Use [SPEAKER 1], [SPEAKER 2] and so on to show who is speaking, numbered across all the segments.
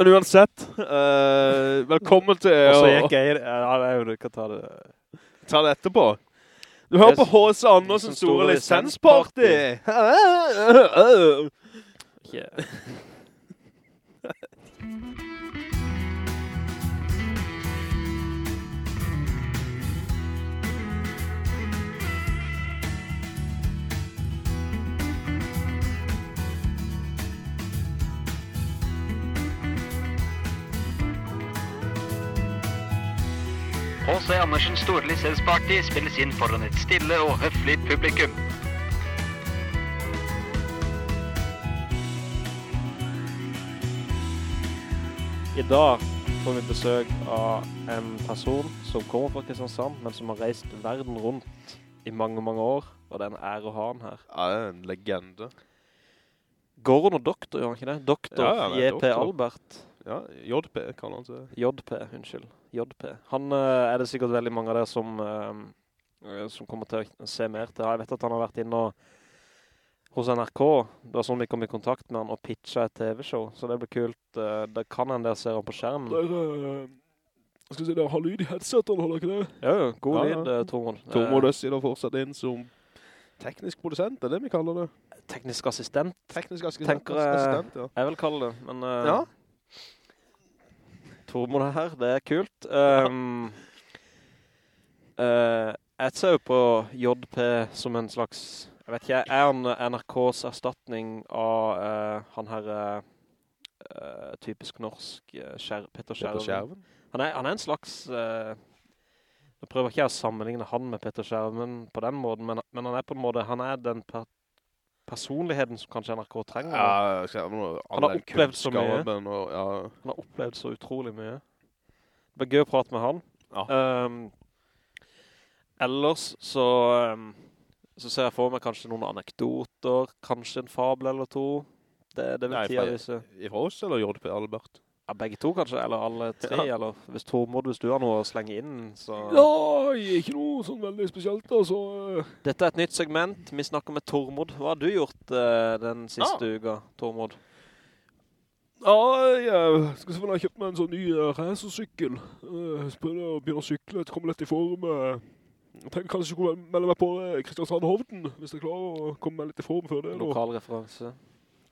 [SPEAKER 1] Men uansett, uh, velkommen til...
[SPEAKER 2] Og så gikk jeg... Ja, nei, du kan ta det...
[SPEAKER 1] Ta det etterpå. Du hører på H.C. Andersens store lisensparty.
[SPEAKER 2] Yeah.
[SPEAKER 3] H.C. Andersens store lisensparty spilles inn foran et stille og høflig publikum.
[SPEAKER 2] I dag får vi besøk av en person som kommer fra Kristiansand, men som har reist verden rundt i mange, mange år, og det er en ære å ha han her.
[SPEAKER 1] Ja, det er en legende.
[SPEAKER 2] Går under doktor, gjør han ikke det? Doktor J.P.
[SPEAKER 1] Ja,
[SPEAKER 2] Albert.
[SPEAKER 1] Ja, JP kaller han seg.
[SPEAKER 2] JP, unnskyld. JP. Han eh, er det sikkert veldig mange av dere som, eh, som kommer til å se mer til. Jeg vet at han har vært inne og, hos NRK. Det var sånn vi kom i kontakt med han og pitcha et TV-show. Så det blir kult. Eh, det kan en der ser han på skjermen.
[SPEAKER 4] Jeg skal si, det har lyd i headsetene, holder ikke det?
[SPEAKER 2] Ja, ja, god
[SPEAKER 1] Ja, ja.
[SPEAKER 2] lyd, eh, Tormod. Eh,
[SPEAKER 1] Tormod Øssi da fortsatt inn som teknisk produsent, det er det vi kaller det.
[SPEAKER 2] teknisk assistent,
[SPEAKER 1] Teknisk assistent, assistent ja.
[SPEAKER 2] jeg vil kalle det. Men Uh,
[SPEAKER 1] Ja,
[SPEAKER 2] Tormod er her, det er kult. Um, uh, jeg ser jo på JP som en slags, jeg vet ikke, er han NRKs erstatning av uh, han her eh, typisk norsk Skjer, Petter Skjerven?
[SPEAKER 1] Skjerven.
[SPEAKER 2] Han er, han er en slags, jeg prøver ikke å sammenligne han med Petter Skjerven på den måten, men, men han er på en måte, han er den personligheten som kanskje NRK trenger.
[SPEAKER 1] Ja, og
[SPEAKER 2] Han har opplevd så mye.
[SPEAKER 1] Og, ja,
[SPEAKER 2] Han har opplevd så utrolig mye. Det var gøy å prate med han.
[SPEAKER 1] Ja.
[SPEAKER 2] Um, ellers så, um, så ser jeg for meg kanskje noen anekdoter, kanskje en fabel eller to. Det, det vil tida vise.
[SPEAKER 1] Ifra oss eller JP Albert?
[SPEAKER 2] Ja, begge to kanskje, eller alle tre,
[SPEAKER 1] Ja.
[SPEAKER 2] eller hvis Tormod, hvis du har noe å slenge inn, så...
[SPEAKER 4] Nei, ikke noe sånn veldig spesielt, altså.
[SPEAKER 2] Dette er et nytt segment. Vi snakker med Tormod. Hva har du gjort eh, den siste uka, Tormod?
[SPEAKER 4] Ja, jeg skal selvfølgelig ha kjøpt meg en sånn ny uh, racersykkel. Uh, jeg prøvde å begynne å sykle, komme litt i form. Jeg tenker kanskje jeg skulle melde meg på Kristiansand Hovden, hvis jeg klarer å komme meg litt i form før det. da.
[SPEAKER 2] Lokal referanse.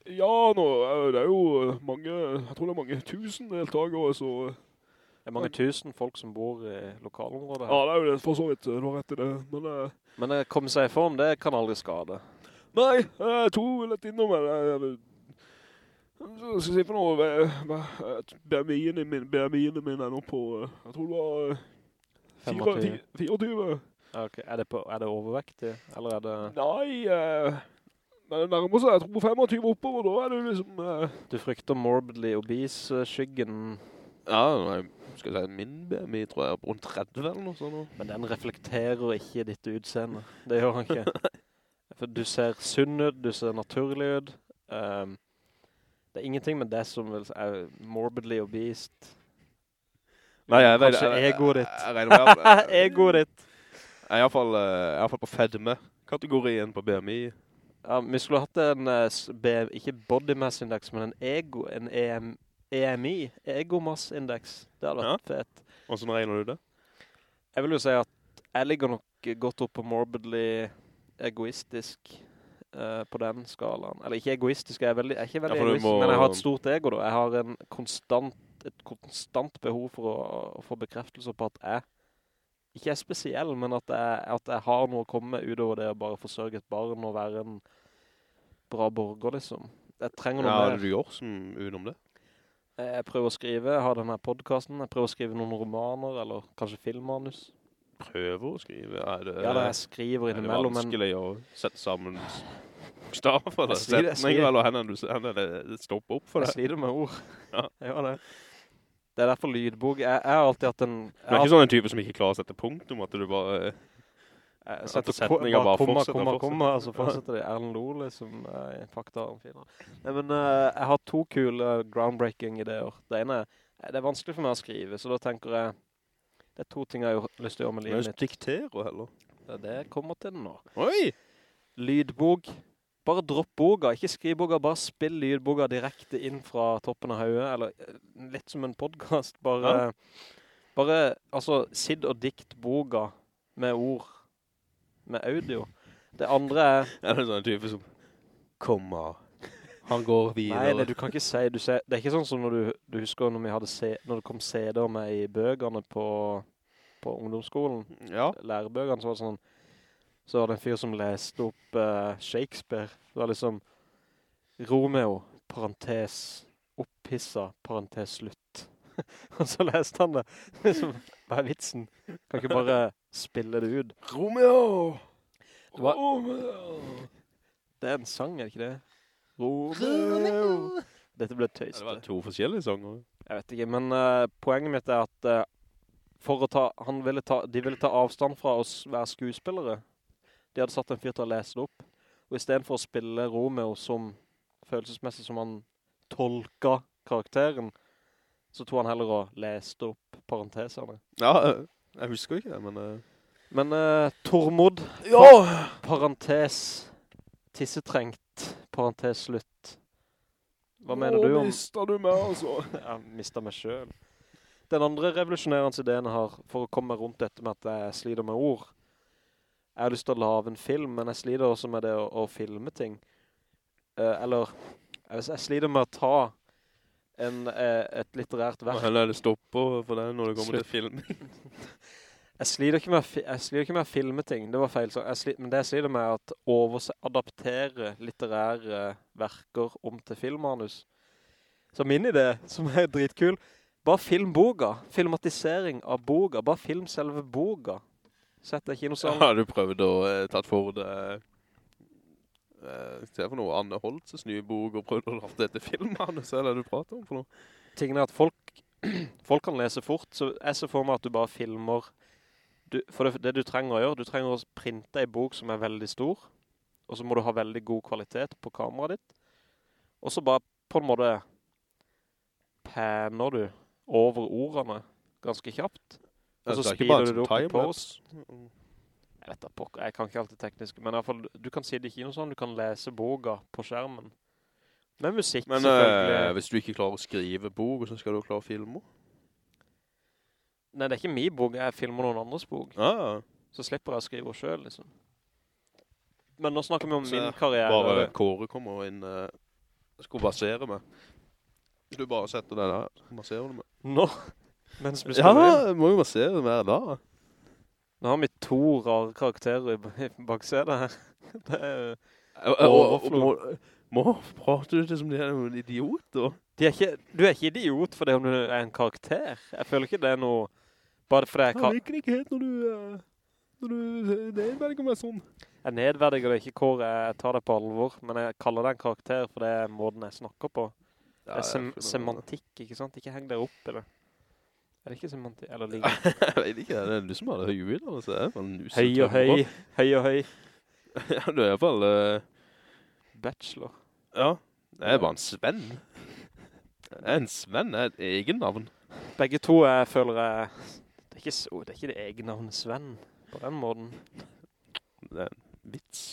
[SPEAKER 4] Ja, nå, uh, det er jo mange, jeg tror det er mange tusen deltakere, så...
[SPEAKER 2] Det er mange tusen folk som bor i lokalområdet. her.
[SPEAKER 4] Ja, det er jo det, for så vidt, du har rett i det. Men uh,
[SPEAKER 2] Men å komme seg i form, det kan aldri skade.
[SPEAKER 4] nei, jeg tror litt innom det. Jeg, skal si for noe, BMI-en min, BMI-en min er nå på, jeg tror det var uh,
[SPEAKER 2] 25.
[SPEAKER 4] 24.
[SPEAKER 2] Ja, Ok, Er det, på, er det overvektig, eller er det...
[SPEAKER 4] Nei, eh, nærmer seg, jeg tror på 25 oppover, da er du liksom, eh,
[SPEAKER 2] Du frykter morbidly obese-skyggen,
[SPEAKER 1] Ja, nei, skal jeg si, min BMI tror jeg er rundt 30 eller noe sånt.
[SPEAKER 2] men den reflekterer ikke ditt utseende. Det gjør han ikke. For du ser sunn ut, du ser naturlig ut. Um, det er ingenting med det som er morbidly obese.
[SPEAKER 1] Nei, jeg vet
[SPEAKER 2] Kanskje
[SPEAKER 1] jeg-
[SPEAKER 2] egoet ditt. Egoet ditt.
[SPEAKER 1] Jeg er i hvert fall, eh, jeg er i hvert fall på fedme-kategorien på BMI.
[SPEAKER 2] Ja, vi skulle hatt en, eh, ikke body mass index, men en ego, en EM, EMI, ego mass index. Det hadde vært fett.
[SPEAKER 1] Hvordan regner du det?
[SPEAKER 2] Jeg vil jo si at jeg ligger nok godt opp på morbidly egoistisk eh, på den skalaen. Eller ikke egoistisk, jeg er, veldig, jeg er ikke veldig
[SPEAKER 1] Ja,
[SPEAKER 2] egoistisk,
[SPEAKER 1] må-
[SPEAKER 2] men jeg har et stort ego da. Jeg har en konstant, et konstant behov for å, å få bekreftelse på at jeg ikke er spesiell, men at jeg, at jeg har noe å komme med utover det å bare forsørge et barn og være en bra borger, liksom. Jeg trenger noe
[SPEAKER 1] Ja, hva er
[SPEAKER 2] mer.
[SPEAKER 1] det du gjør som utenom det?
[SPEAKER 2] Jeg prøver å skrive, jeg har denne podcasten, jeg prøver å skrive noen romaner, eller kanskje filmmanus.
[SPEAKER 1] Prøver å skrive? Er det,
[SPEAKER 2] Ja, da jeg skriver innimellom,
[SPEAKER 1] er det
[SPEAKER 2] vanskelig men
[SPEAKER 1] å sette sammen bokstaver for det?
[SPEAKER 2] Jeg sliter- jeg
[SPEAKER 1] Setning,
[SPEAKER 2] sliter.
[SPEAKER 1] eller det, det stopper opp for
[SPEAKER 2] jeg sliter med ord.
[SPEAKER 1] Ja.
[SPEAKER 2] Jeg gjør det. Det er derfor lydbok. Jeg, jeg har alltid hatt en...
[SPEAKER 1] Du er ikke sånn en type som ikke klarer å sette punkt om at du bare...
[SPEAKER 2] Jeg
[SPEAKER 1] At
[SPEAKER 2] setter
[SPEAKER 1] setninger bare
[SPEAKER 2] komma,
[SPEAKER 1] fortsetter,
[SPEAKER 2] komma,
[SPEAKER 1] fortsetter.
[SPEAKER 2] komma, og så fortsetter det. Erlend Loe, liksom, uh, fakta om fina. Nei, men uh, jeg har to kule groundbreaking ideer. Det ene, er- det er vanskelig for meg å skrive, så da tenker jeg, det er to ting jeg har lyst til å gjøre med
[SPEAKER 1] Men
[SPEAKER 2] livet
[SPEAKER 1] du
[SPEAKER 2] mitt.
[SPEAKER 1] dikterer heller.
[SPEAKER 2] Det, det kommer til nå.
[SPEAKER 1] Oi!
[SPEAKER 2] Lydbok bare dropp boka, ikke skriv boka, bare spill lydboka direkte inn fra toppen av høyet, eller eh, litt som en podcast, bare, bare, altså, sidd og dikt boka med ord, med audio. Det andre er...
[SPEAKER 1] Er det sånn type som kommer, han går videre?
[SPEAKER 2] Nei, det, du kan ikke si, du ser, det er ikke sånn som når du, du husker når vi se, når det kom CD-er med i bøgerne på, på ungdomsskolen,
[SPEAKER 1] Ja.
[SPEAKER 2] lærebøgerne, så var det sånn, så var det en fyr som leste opp uh, Shakespeare. Det var liksom Romeo, parentes, opphissa, parentes slutt. Og så leste han det. Liksom, Hva er vitsen? Kan ikke bare spille det ut.
[SPEAKER 4] Romeo!
[SPEAKER 2] Det var-
[SPEAKER 4] Romeo!
[SPEAKER 2] Det er en sang, er det ikke det? Romeo! Dette ble
[SPEAKER 1] Ja, det var to forskjellige sanger.
[SPEAKER 2] Jeg vet ikke, men uh, poenget mitt er at uh, for å ta, han ville ta, de ville ta avstand fra oss være skuespillere. De hadde satt en fyr til å lese det opp. Og i stedet for å spille Romeo som følelsesmessig som han tolka karakteren, så tog han heller og leste opp parentesene.
[SPEAKER 1] Ja, jeg husker ikke det, men... Uh...
[SPEAKER 2] Men uh, Tormod,
[SPEAKER 4] Ja!
[SPEAKER 2] parentes, tissetrengt, parentes slutt. Hva mener du
[SPEAKER 4] Nå
[SPEAKER 2] om...
[SPEAKER 4] mister du meg, altså.
[SPEAKER 2] Jeg mistet meg selv. Den andre revolusjonerende ideen jeg har for å komme rundt dette med at jeg slider med ord. Jeg har lyst til å lave en film, men jeg sliter også med det å, å filme ting. Uh, eller, jeg, jeg sliter med å ta en, uh, et litterært verk.
[SPEAKER 1] Eller er det stopper for deg når det kommer
[SPEAKER 2] Slutt.
[SPEAKER 1] til film.
[SPEAKER 2] Jeg sliter ikke med, jeg sliter ikke med å filme ting, det var feil. Så jeg sli, men det jeg sliter med er at overse, adaptere litterære verker om til filmmanus. Så min idé, som er dritkul, bare film boga. Filmatisering av boga. Bare film selve boka. Sett deg noe sånn.
[SPEAKER 1] Har du prøvd å uh, tatt for det uh, Se for noe Anne Holtzes nye bok og prøvd å lage etter filmmanus, eller er du prater om for noe?
[SPEAKER 2] Tingen er at folk, folk kan lese fort, så jeg ser for meg at du bare filmer du, For det, det du trenger å gjøre, du trenger å printe en bok som er veldig stor, og så må du ha veldig god kvalitet på kameraet ditt, og så bare på en måte paner du over ordene ganske kjapt, og så
[SPEAKER 1] er ikke bare
[SPEAKER 2] du det opp i
[SPEAKER 1] timelapse.
[SPEAKER 2] Jeg vet da, pokker, jeg kan ikke alt det tekniske, men i hvert fall, du kan si det ikke noe sånn, du kan lese boga på skjermen. Med musikk,
[SPEAKER 1] Men
[SPEAKER 2] selvfølgelig.
[SPEAKER 1] uh, hvis du ikke klarer å skrive bog, så skal du klare å filme?
[SPEAKER 2] Nei, det er ikke min bog, jeg filmer noen andres bog.
[SPEAKER 1] Ja,
[SPEAKER 2] Så slipper jeg å skrive selv, liksom. Men nå snakker vi om
[SPEAKER 1] Så
[SPEAKER 2] min karriere.
[SPEAKER 1] bare Kåre kommer inn, uh, skal basere meg. Du bare setter deg der, baserer du meg.
[SPEAKER 2] Nå, mens vi spiller inn.
[SPEAKER 1] Ja, må jo basere meg da.
[SPEAKER 2] Nå har vi to rare karakterer i baksetet her. Det er, Overflod.
[SPEAKER 1] må, må prate du det som de er noen da?
[SPEAKER 2] de er ikke, du er ikke idiot for det om du er en karakter. Jeg føler ikke det er noe... Bare fordi jeg,
[SPEAKER 4] Jeg liker ikke helt når du, eh, når du nedverdiger meg sånn.
[SPEAKER 2] jeg nedverdiger det ikke hvor jeg tar det på alvor, men jeg kaller det en karakter for det er måten jeg snakker på. Det er sem semantikk, ikke sant? Ikke heng deg opp i det. Er det ikke semantikk? Eller ligger
[SPEAKER 1] Jeg vet ikke, det er du som har det høye ut, altså. Er
[SPEAKER 2] høy og høy, høy og høy.
[SPEAKER 1] Ja, du er i hvert fall... Uh...
[SPEAKER 2] Bachelor.
[SPEAKER 1] ja, det er bare en Sven. Er en Sven, er et egen navn.
[SPEAKER 2] Begge to jeg føler jeg... Det er ikke, så, det er ikke det egen navnet Sven, på den måten.
[SPEAKER 1] Det er en vits.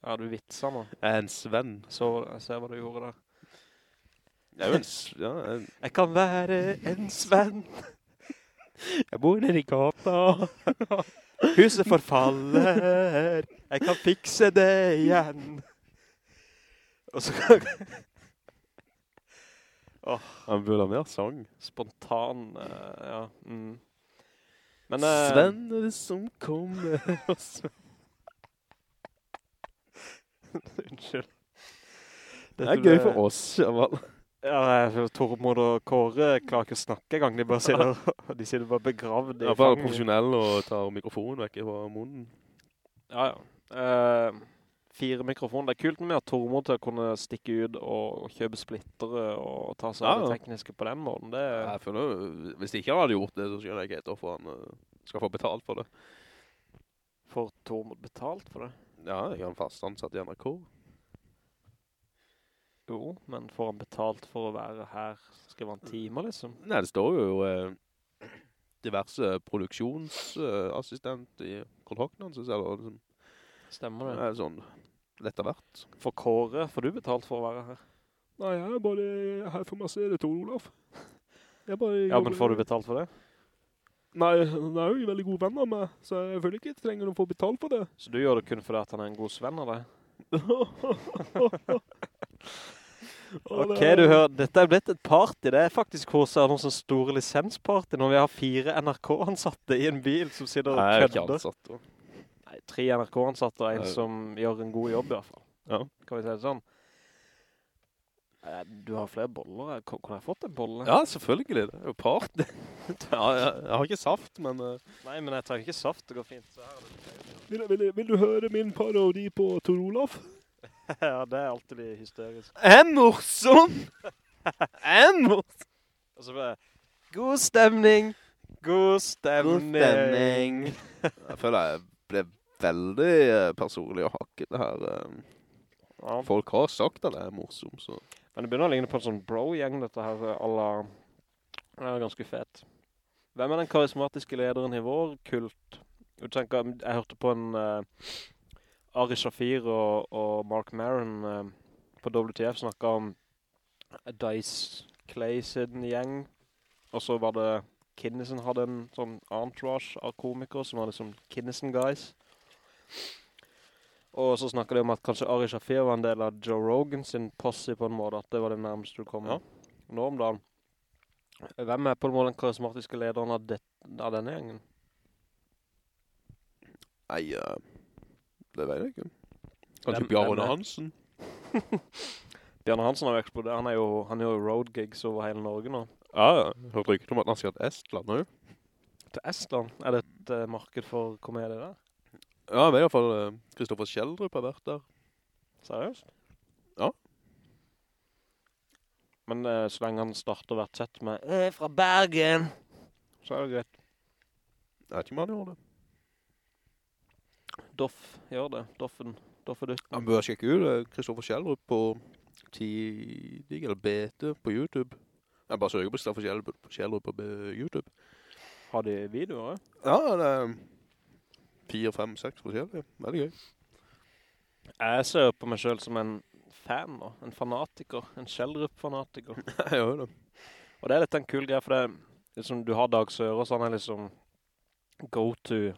[SPEAKER 2] Ja, du vitser nå.
[SPEAKER 1] Er en Sven.
[SPEAKER 2] Så jeg ser hva du gjorde der.
[SPEAKER 1] Er en... Ja, en
[SPEAKER 2] Jeg kan være en svenn.
[SPEAKER 1] jeg bor nede i gata.
[SPEAKER 2] Huset forfaller. Jeg kan fikse det igjen. Og så
[SPEAKER 1] Han burde ha mer sang.
[SPEAKER 2] spontan, uh, ja. Mm. Men... uh,
[SPEAKER 1] Sven er det som kommer.
[SPEAKER 2] Unnskyld. Dette.
[SPEAKER 1] Det er gøy for oss, fall.
[SPEAKER 2] Ja, Tormod og Kåre klarer ikke å snakke engang. De bare sitter, de sitter bare begravd i
[SPEAKER 1] er bare
[SPEAKER 2] fanget.
[SPEAKER 1] profesjonell og tar mikrofonen vekk fra munnen.
[SPEAKER 2] Ja, ja. Eh, fire mikrofoner. Det er kult med at Tormod til å kunne stikke ut og, og kjøpe splittere og ta seg av
[SPEAKER 1] Ja,
[SPEAKER 2] det tekniske på den måten. Det,
[SPEAKER 1] Jeg føler, hvis ikke han hadde gjort det, så skjønner jeg ikke helt hvorfor han eh, skal få betalt for det.
[SPEAKER 2] får Tormod betalt for det?
[SPEAKER 1] Ja, jeg er en fast ansatt i NRK.
[SPEAKER 2] Jo, men får han betalt for å være her? Skriver han timer, liksom?
[SPEAKER 1] Nei, det står jo eh, diverse produksjonsassistent i kontrakten synes jeg liksom,
[SPEAKER 2] Stemmer
[SPEAKER 1] det
[SPEAKER 2] det?
[SPEAKER 1] er sånn Litt av hvert.
[SPEAKER 2] For Kåre, får du betalt for å være her?
[SPEAKER 4] Nei, jeg er bare her for meg å se det, Tor Olav. Jeg bare
[SPEAKER 2] Ja, men får du betalt for det?
[SPEAKER 4] Nei, han er jo en veldig god venn av meg, så jeg føler ikke jeg trenger å få betalt for det.
[SPEAKER 2] Så du gjør det kun fordi at han er en god svenn av deg? Ok, du hører, dette er blitt et party. Det er faktisk hos Andersens store lisensparty når vi har fire NRK-ansatte i en bil som sitter og
[SPEAKER 1] Nei, jeg er ikke
[SPEAKER 2] kødder.
[SPEAKER 1] ansatt. da.
[SPEAKER 2] Nei, tre NRK-ansatte og en
[SPEAKER 1] Nei.
[SPEAKER 2] som gjør en god jobb i hvert fall.
[SPEAKER 1] Ja.
[SPEAKER 2] Kan vi si det sånn? Eh, Du har flere boller. Kan jeg ha fått en bolle?
[SPEAKER 1] Ja, selvfølgelig. Det er jo party. ja, jeg, jeg har ikke saft, men... eh,
[SPEAKER 2] Nei, men jeg tar ikke saft. Det går fint. Så her det.
[SPEAKER 4] Vil, vil, vil du høre min parodi på Tor Olaf?
[SPEAKER 2] ja, det er alltid litt hysterisk.
[SPEAKER 1] Er morsom! er morsom!
[SPEAKER 2] Og så bare, god stemning, god stemning.
[SPEAKER 1] jeg føler jeg ble veldig eh, personlig å hake det her. eh.
[SPEAKER 2] Ja.
[SPEAKER 1] Folk har sagt at det er morsom, så...
[SPEAKER 2] Men det begynner å ligne på en sånn bro-gjeng, dette her, alla... Det er ganske fett. Hvem er den karismatiske lederen i vår kult? Du tenker, jeg hørte på en uh, Ari Shafir og, og Mark Maron eh, på WTF snakket om Dice Clay sin gjeng. Og så var det Kinnison hadde en sånn entourage av komikere som var liksom Kinnison guys. Og så snakket de om at kanskje Ari Shafir var en del av Joe Rogan sin posse på en måte, at det var det nærmeste du kom
[SPEAKER 1] Ja.
[SPEAKER 2] nå om dagen. Hvem er på en måte den karismatiske lederen av, det, av denne gjengen?
[SPEAKER 1] Nei, eh, det vet jeg ikke. Kanskje
[SPEAKER 2] Hvem-
[SPEAKER 1] Bjarne
[SPEAKER 2] hvem er-
[SPEAKER 1] Hansen?
[SPEAKER 2] Bjarne Hansen har jo eksplodert. Han er jo, han gjør jo road gigs over hele Norge nå.
[SPEAKER 1] Ja, ja. Jeg hørte rykket om at han skal til Estland nå.
[SPEAKER 2] Til Estland. Er det et uh, marked for komedie der?
[SPEAKER 1] Ja, vet i hvert fall eh, Kristoffer Kjeldrup har vært der.
[SPEAKER 2] Seriøst?
[SPEAKER 1] Ja.
[SPEAKER 2] Men uh, så lenge han starter hvert sett med «Jeg er fra Bergen», så er det greit.
[SPEAKER 1] Jeg vet ikke om han gjør det.
[SPEAKER 2] Doff gjør det. Doffen. Doffedutten.
[SPEAKER 1] Han bør sjekke ut eh, Kristoffer Kjellrup på Tidig eller Bete på YouTube. Jeg bare søker på Kristoffer Kjeldrup på YouTube.
[SPEAKER 2] Har de videoer?
[SPEAKER 1] Ja, det er fire, fem, seks forskjellige. Veldig gøy.
[SPEAKER 2] Jeg ser på meg selv som en fan nå. En fanatiker. En Kjellrup-fanatiker.
[SPEAKER 1] Jeg gjør det.
[SPEAKER 2] Og det er litt en kul greie, for det liksom, du har Dag så han er liksom go to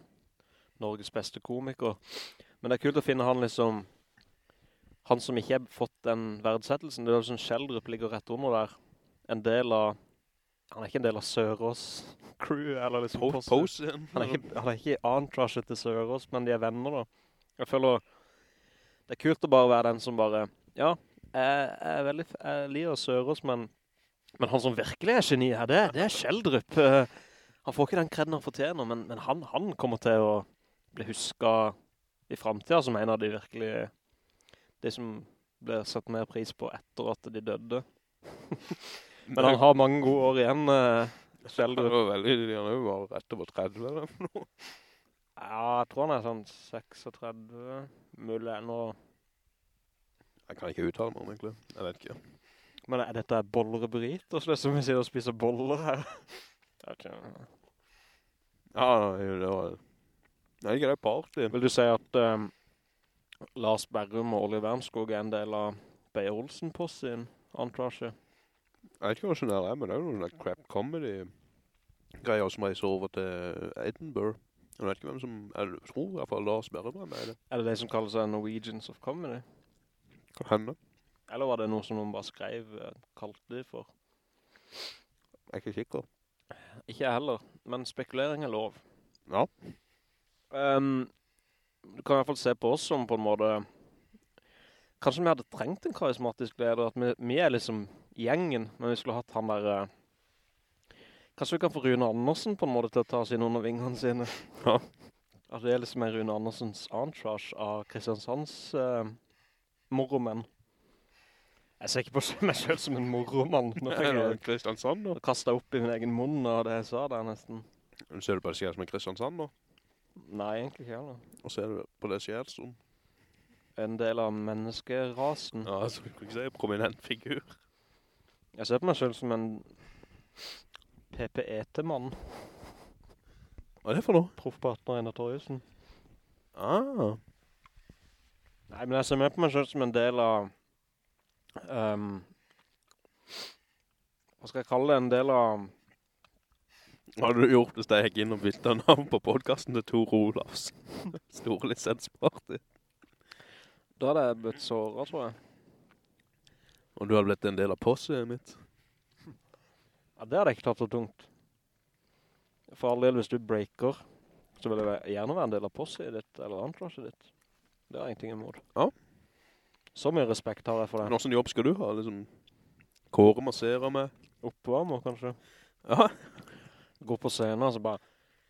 [SPEAKER 2] Norges beste komiker. Men det er kult å finne han liksom, han som ikke har fått den verdsettelsen, det er liksom Kjeldrup ligger rett under der. En del av, han er ikke en del av Sørås crew, eller liksom
[SPEAKER 1] Posen.
[SPEAKER 2] posse.
[SPEAKER 1] Pose.
[SPEAKER 2] Han er ikke, han er ikke entourage til Sørås, men de er venner da. Jeg føler, det er kult å bare være den som bare, ja, jeg, er veldig, jeg liker Sørås, men, men han som virkelig er geni her, det, det er Kjeldrup. Han får ikke den kredden han fortjener, men, men han, han kommer til å bli husket i fremtiden som en av de virkelig, de som blir satt mer pris på etter at de døde. men han har mange gode år igjen, eh,
[SPEAKER 1] Det
[SPEAKER 2] Han
[SPEAKER 1] var veldig, han er jo bare rett over 30 eller noe.
[SPEAKER 2] Ja, jeg tror han er sånn 36, mulig nå.
[SPEAKER 1] Jeg kan ikke uttale meg om egentlig. Jeg vet ikke.
[SPEAKER 2] Men er dette boller og burritos, det er som vi sier å spise boller her?
[SPEAKER 1] Ja, det var... Nei, ikke det er party.
[SPEAKER 2] Vil du si at um, Lars Berrum og Oliver Wernskog er en del av Beyer Olsen på sin entourage?
[SPEAKER 1] Jeg vet ikke hva sånn her er, men det er jo noen sånne crap comedy-greier som reiser over til Edinburgh. Jeg vet ikke hvem som, jeg tror i hvert fall Lars Berrum er med i det.
[SPEAKER 2] Er det de som kaller seg Norwegians of Comedy?
[SPEAKER 1] Kan hende.
[SPEAKER 2] Eller var det noe som noen bare skrev, kalt kalte de for?
[SPEAKER 1] Jeg er ikke sikker.
[SPEAKER 2] Ikke heller, men spekulering er lov.
[SPEAKER 1] Ja.
[SPEAKER 2] Um, du kan i hvert fall se på oss som på en måte Kanskje vi hadde trengt en karismatisk leder At vi, vi er liksom gjengen Men vi skulle hatt han der Uh, Kanskje vi kan få Rune Andersen på en måte Til å ta oss inn under vingene sine
[SPEAKER 1] Ja.
[SPEAKER 2] At det er liksom en Rune Andersens entourage Av Kristiansands uh, moromenn Jeg ser ikke på meg selv som en moromann Nå fikk jeg
[SPEAKER 1] Kristiansand.
[SPEAKER 2] Nå kastet opp i min egen munn og det jeg sa der nesten
[SPEAKER 1] Ser du på det skjer som en Kristiansand da?
[SPEAKER 2] Nei, egentlig ikke heller
[SPEAKER 1] Og ser du på det skjer som?
[SPEAKER 2] en del av menneskerasen.
[SPEAKER 1] Ja, så du kan ikke si en prominent figur.
[SPEAKER 2] Jeg ser på meg selv som en PPET-mann.
[SPEAKER 1] Hva er det for noe?
[SPEAKER 2] Proffpartner Einar Torjussen.
[SPEAKER 1] Ah.
[SPEAKER 2] Nei, men jeg ser med på meg selv som en del av... Um, hva skal jeg kalle det? En del av...
[SPEAKER 1] Hadde du gjort hvis jeg gikk inn og byttet navn på podcasten til Tor Olavs store lisensparty?
[SPEAKER 2] Da hadde jeg blitt såret, tror jeg.
[SPEAKER 1] Og du hadde blitt en del av posset mitt?
[SPEAKER 2] Ja, det hadde jeg ikke tatt så tungt. For all del, hvis du breaker, så vil jeg gjerne være en del av posset ditt, eller anklaget ditt. Det har jeg ingenting imot.
[SPEAKER 1] Ja.
[SPEAKER 2] Så mye respekt har jeg for
[SPEAKER 1] Men
[SPEAKER 2] det.
[SPEAKER 1] hvordan jobb skal du ha? Liksom, kåre masserer med?
[SPEAKER 2] Oppvarmer, kanskje.
[SPEAKER 1] Ja,
[SPEAKER 2] Gå på scenen, og så bare...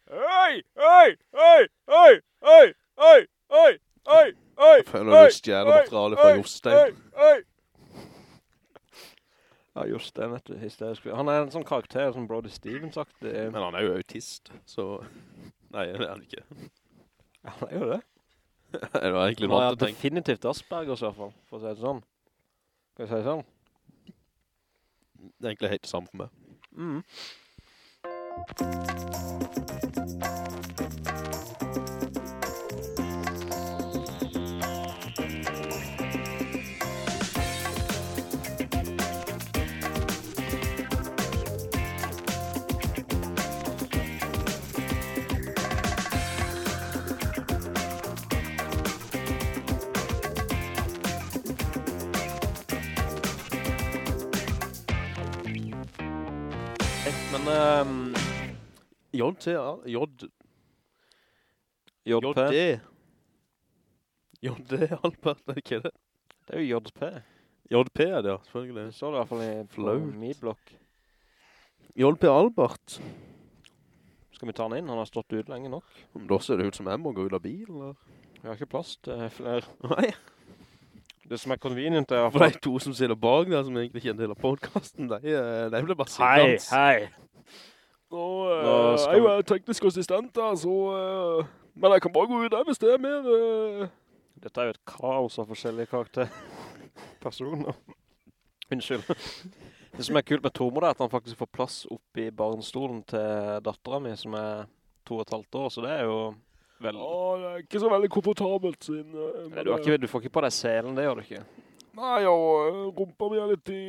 [SPEAKER 4] Oi, oi, oi, oi, oi, oi, oi, oi, oi,
[SPEAKER 1] jeg føler du stjeler materiale fra Jostein.
[SPEAKER 4] Oi!
[SPEAKER 2] Ja, Jostein det, vet du, hysterisk. Han er en sånn karakter som Brody Stevens sagt.
[SPEAKER 1] Men han er jo autist, så... Nei, det er han ikke.
[SPEAKER 2] Ja, han er jo det.
[SPEAKER 1] det var egentlig
[SPEAKER 2] Han
[SPEAKER 1] noe
[SPEAKER 2] å
[SPEAKER 1] tenke. å er
[SPEAKER 2] definitivt Aspergers i hvert fall, for å si det sånn. Skal jeg si det sånn?
[SPEAKER 1] Det er egentlig helt det samme for meg.
[SPEAKER 2] Mm. Thank you.
[SPEAKER 1] JT, J...
[SPEAKER 2] JP,
[SPEAKER 1] JD. Albert, er det ikke det?
[SPEAKER 2] det er jo JP.
[SPEAKER 1] JP er det, selvfølgelig.
[SPEAKER 2] Det står det i hvert fall i på
[SPEAKER 1] Flaut.
[SPEAKER 2] min blokk.
[SPEAKER 1] JP Albert.
[SPEAKER 2] Skal vi ta han inn? Han har stått ut lenge nok.
[SPEAKER 1] Men Da ser det ut som jeg må gå ut av bil, eller?
[SPEAKER 2] Vi har ikke plass til flere.
[SPEAKER 1] Nei,
[SPEAKER 2] Det som er convenient er
[SPEAKER 1] for det
[SPEAKER 2] er
[SPEAKER 1] to som sitter bak der, som egentlig er en del av podcasten, de, eh, de blir bare
[SPEAKER 2] Hei, hei.
[SPEAKER 4] Nå
[SPEAKER 2] Nå
[SPEAKER 4] jeg
[SPEAKER 2] skal
[SPEAKER 4] er jo
[SPEAKER 2] vi-
[SPEAKER 4] teknisk assistent da, så... eh, Men jeg kan bare gå ut der hvis det er mer... eh,
[SPEAKER 2] Dette er jo et kaos av forskjellige karakterpersoner. Unnskyld. Det som er kult med Tormod er at han faktisk får plass opp i barnstolen til datteren min, som er to og et halvt år, så det er jo veldig...
[SPEAKER 4] Ja, det er ikke så veldig komfortabelt siden... eh,
[SPEAKER 2] Nei, du, ikke, du får ikke på deg selen, det gjør du ikke.
[SPEAKER 4] Nei, og eh, rumpa mi er litt i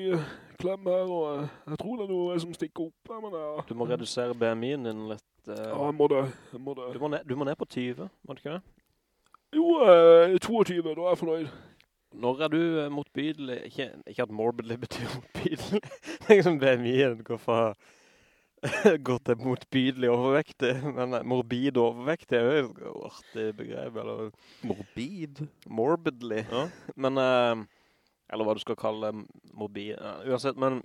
[SPEAKER 4] klem her, og eh, jeg tror det er noe som stikker opp her, men ja.
[SPEAKER 2] Du må redusere BMI-en din litt. eh.
[SPEAKER 4] Ja, jeg må det, jeg må det.
[SPEAKER 2] Du, må ned, du må ned på 20, må du ikke det?
[SPEAKER 4] Jo, eh, 22, da er jeg fornøyd.
[SPEAKER 2] Når er du eh, motbydelig? Ikke, ikke at morbidly betyr motbydelig. Det er liksom BMI-en går fra går til motbydelig overvektig, men eh, morbid overvektig er jo et artig begrep, eller
[SPEAKER 1] Morbid.
[SPEAKER 2] morbidly.
[SPEAKER 1] Ja.
[SPEAKER 2] Men, eh, eller hva du skal kalle mobil, uansett, men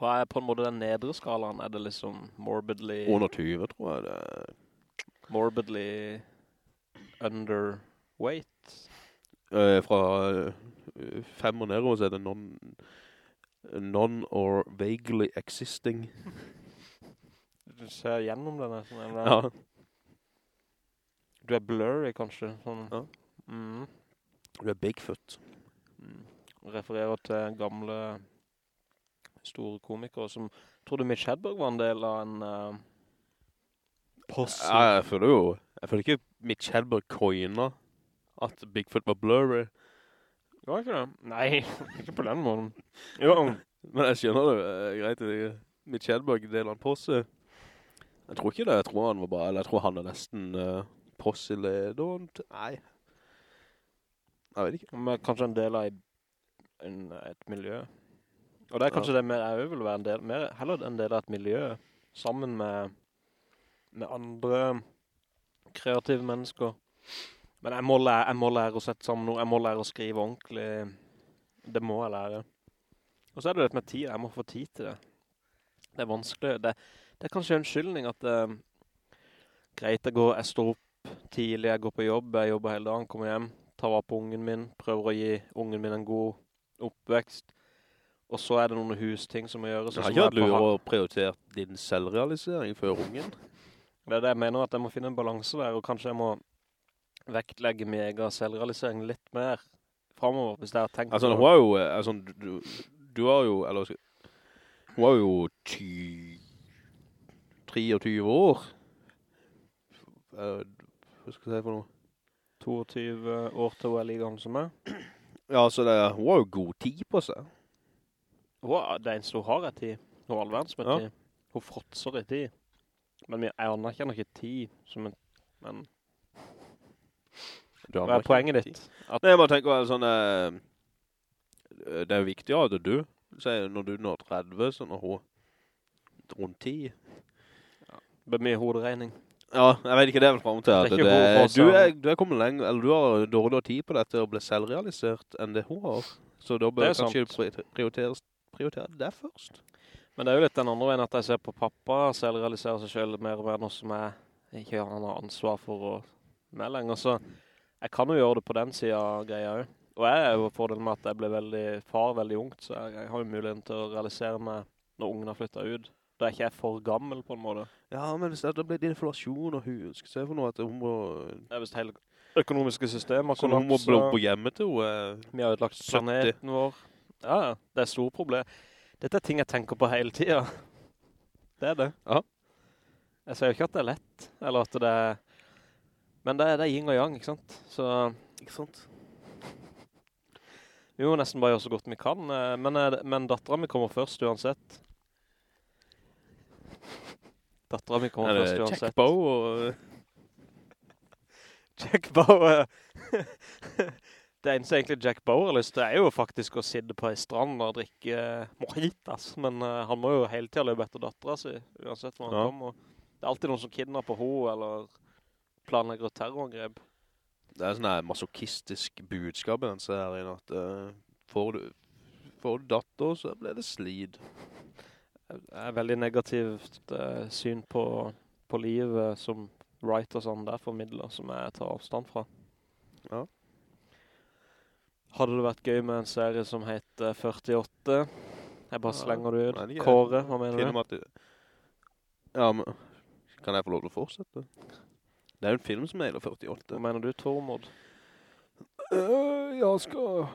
[SPEAKER 2] hva er på en måte den nedre skalaen? Er det liksom morbidly,
[SPEAKER 1] Under 20, tror jeg det er.
[SPEAKER 2] morbidly underweight?
[SPEAKER 1] Eh, fra eh, fem og nedover så er det non, non or vaguely existing.
[SPEAKER 2] Du ser gjennom denne. sånn.
[SPEAKER 1] Ja,
[SPEAKER 2] Du er blurry, kanskje? Sånn.
[SPEAKER 1] Ja.
[SPEAKER 2] Mm.
[SPEAKER 1] Du er Bigfoot.
[SPEAKER 2] Mm. Refererer til gamle store komikere som... Tror du Mitch Hedberg var en del av en uh, posse?
[SPEAKER 1] Ja, jeg føler jo, jeg føler ikke Mitch Hedberg coina at Bigfoot var blurry.
[SPEAKER 2] Var ikke det? Nei, ikke på den måten. Jo,
[SPEAKER 1] Men jeg skjønner det, eh, greit, det Mitch Hedberg del av en posse. Jeg tror ikke det, jeg tror han var bare, eller jeg tror han er nesten uh, posse leder Nei. Jeg vet ikke.
[SPEAKER 2] men kanskje en del av en, et miljø. Og det er kanskje det mer, jeg vil være en del, mer, heller en del av et miljø, sammen med, med andre kreative mennesker. Men jeg må, lære, jeg må lære å sette sammen noe, jeg må lære å skrive ordentlig. Det må jeg lære. Og så er det litt med tid, jeg må få tid til det. Det er vanskelig, det, det er kanskje en skyldning at eh, greit, jeg, går, jeg står opp tidlig, jeg går på jobb, jeg jobber hele dagen, kommer hjem, tar vare på ungen min, prøver å gi ungen min en god oppvekst. Og så er det noen husting som må gjøres. og
[SPEAKER 1] har ikke lurt å prioritere din selvrealisering før ungen.
[SPEAKER 2] Det er det jeg mener, at jeg må finne en balanse der, og kanskje jeg må vektlegge meg av selvrealisering litt mer fremover, hvis jeg har tenkt
[SPEAKER 1] Altså,
[SPEAKER 2] på
[SPEAKER 1] er jo, eh, altså, du, du, har jo, eller, hun er jo 23 år. Eh, Hva skal jeg si for noe?
[SPEAKER 2] 22 år til hun er like gammel som meg.
[SPEAKER 1] Ja, så det, hun har jo god tid på seg.
[SPEAKER 2] Hun, det eneste hun har er tid. Hun har all verdens med
[SPEAKER 1] Ja.
[SPEAKER 2] tid. Hun frotser i tid. Men jeg anerkjenner ikke tid som en... Men hva er poenget ditt? At,
[SPEAKER 1] Nei, jeg bare tenker sånn, eh, det er jo viktig at du, sier når du når 30, så når hun rundt 10.
[SPEAKER 2] det er mye hoderegning.
[SPEAKER 1] Ja, jeg vet ikke, det er vel frem til
[SPEAKER 2] Det er
[SPEAKER 1] det,
[SPEAKER 2] det,
[SPEAKER 1] du, er, du er kommet lenger, eller du har dårligere tid på dette å bli selvrealisert enn det hun har. Så da bør kanskje du prioritere det først.
[SPEAKER 2] Men det er jo litt den andre veien at jeg ser på pappa selvrealisere seg selv mer og mer nå som jeg ikke har har ansvar for å med lenger. Så jeg kan jo gjøre det på den siden av greia jo. Og jeg er jo fordelen med at jeg ble veldig far veldig ungt, så jeg, jeg har jo muligheten til å realisere meg når ungen har flyttet ut. Da er ikke jeg for gammel på en måte.
[SPEAKER 1] Ja, men hvis det blir inflasjon, og hun skal se for noe at hun må,
[SPEAKER 2] Det er vist hele økonomiske systemer
[SPEAKER 1] så hun må blå på hjemme til hun er
[SPEAKER 2] Vi har ødelagt planeten vår. Ja, ja. Det er store problem. Dette er ting jeg tenker på hele tiden. Det er det.
[SPEAKER 1] Ja.
[SPEAKER 2] Jeg sier jo ikke at det er lett, eller at det er... Men det er, det er yin og yang, ikke sant? Så
[SPEAKER 1] Ikke sant?
[SPEAKER 2] vi må nesten bare gjøre så godt vi kan. eh, Men, eh, men datteren min kommer først uansett. Datteren min kommer
[SPEAKER 1] Er
[SPEAKER 2] først uansett.
[SPEAKER 1] Jack Bow og...
[SPEAKER 2] Jack Bauer. det eneste egentlig Jack Bauer har lyst til er jo faktisk å sitte på en strand og drikke eh, mojitas, men uh, han må jo hele tiden løpe etter datteren sin, uansett hvor han
[SPEAKER 1] Ja.
[SPEAKER 2] kommer. Det er alltid noen som kidnapper henne, eller planlegger et terrorangrep.
[SPEAKER 1] Det er sånn her masochistisk budskap i den serien at uh, får, du, får du datter, så blir det slid.
[SPEAKER 2] Er veldig negativt eh, syn på, på livet som Wright og sånn der formidler, som jeg tar avstand fra.
[SPEAKER 1] Ja.
[SPEAKER 2] Hadde det vært gøy med en serie som heter 48? Jeg bare
[SPEAKER 1] Ja,
[SPEAKER 2] slenger det ut.
[SPEAKER 1] nei, det
[SPEAKER 2] Kåre, hva mener du?
[SPEAKER 1] Ja, men kan jeg få lov til å fortsette? Det er jo en film som er 48.
[SPEAKER 2] Hva mener du, Tormod?
[SPEAKER 4] Uh, jeg skal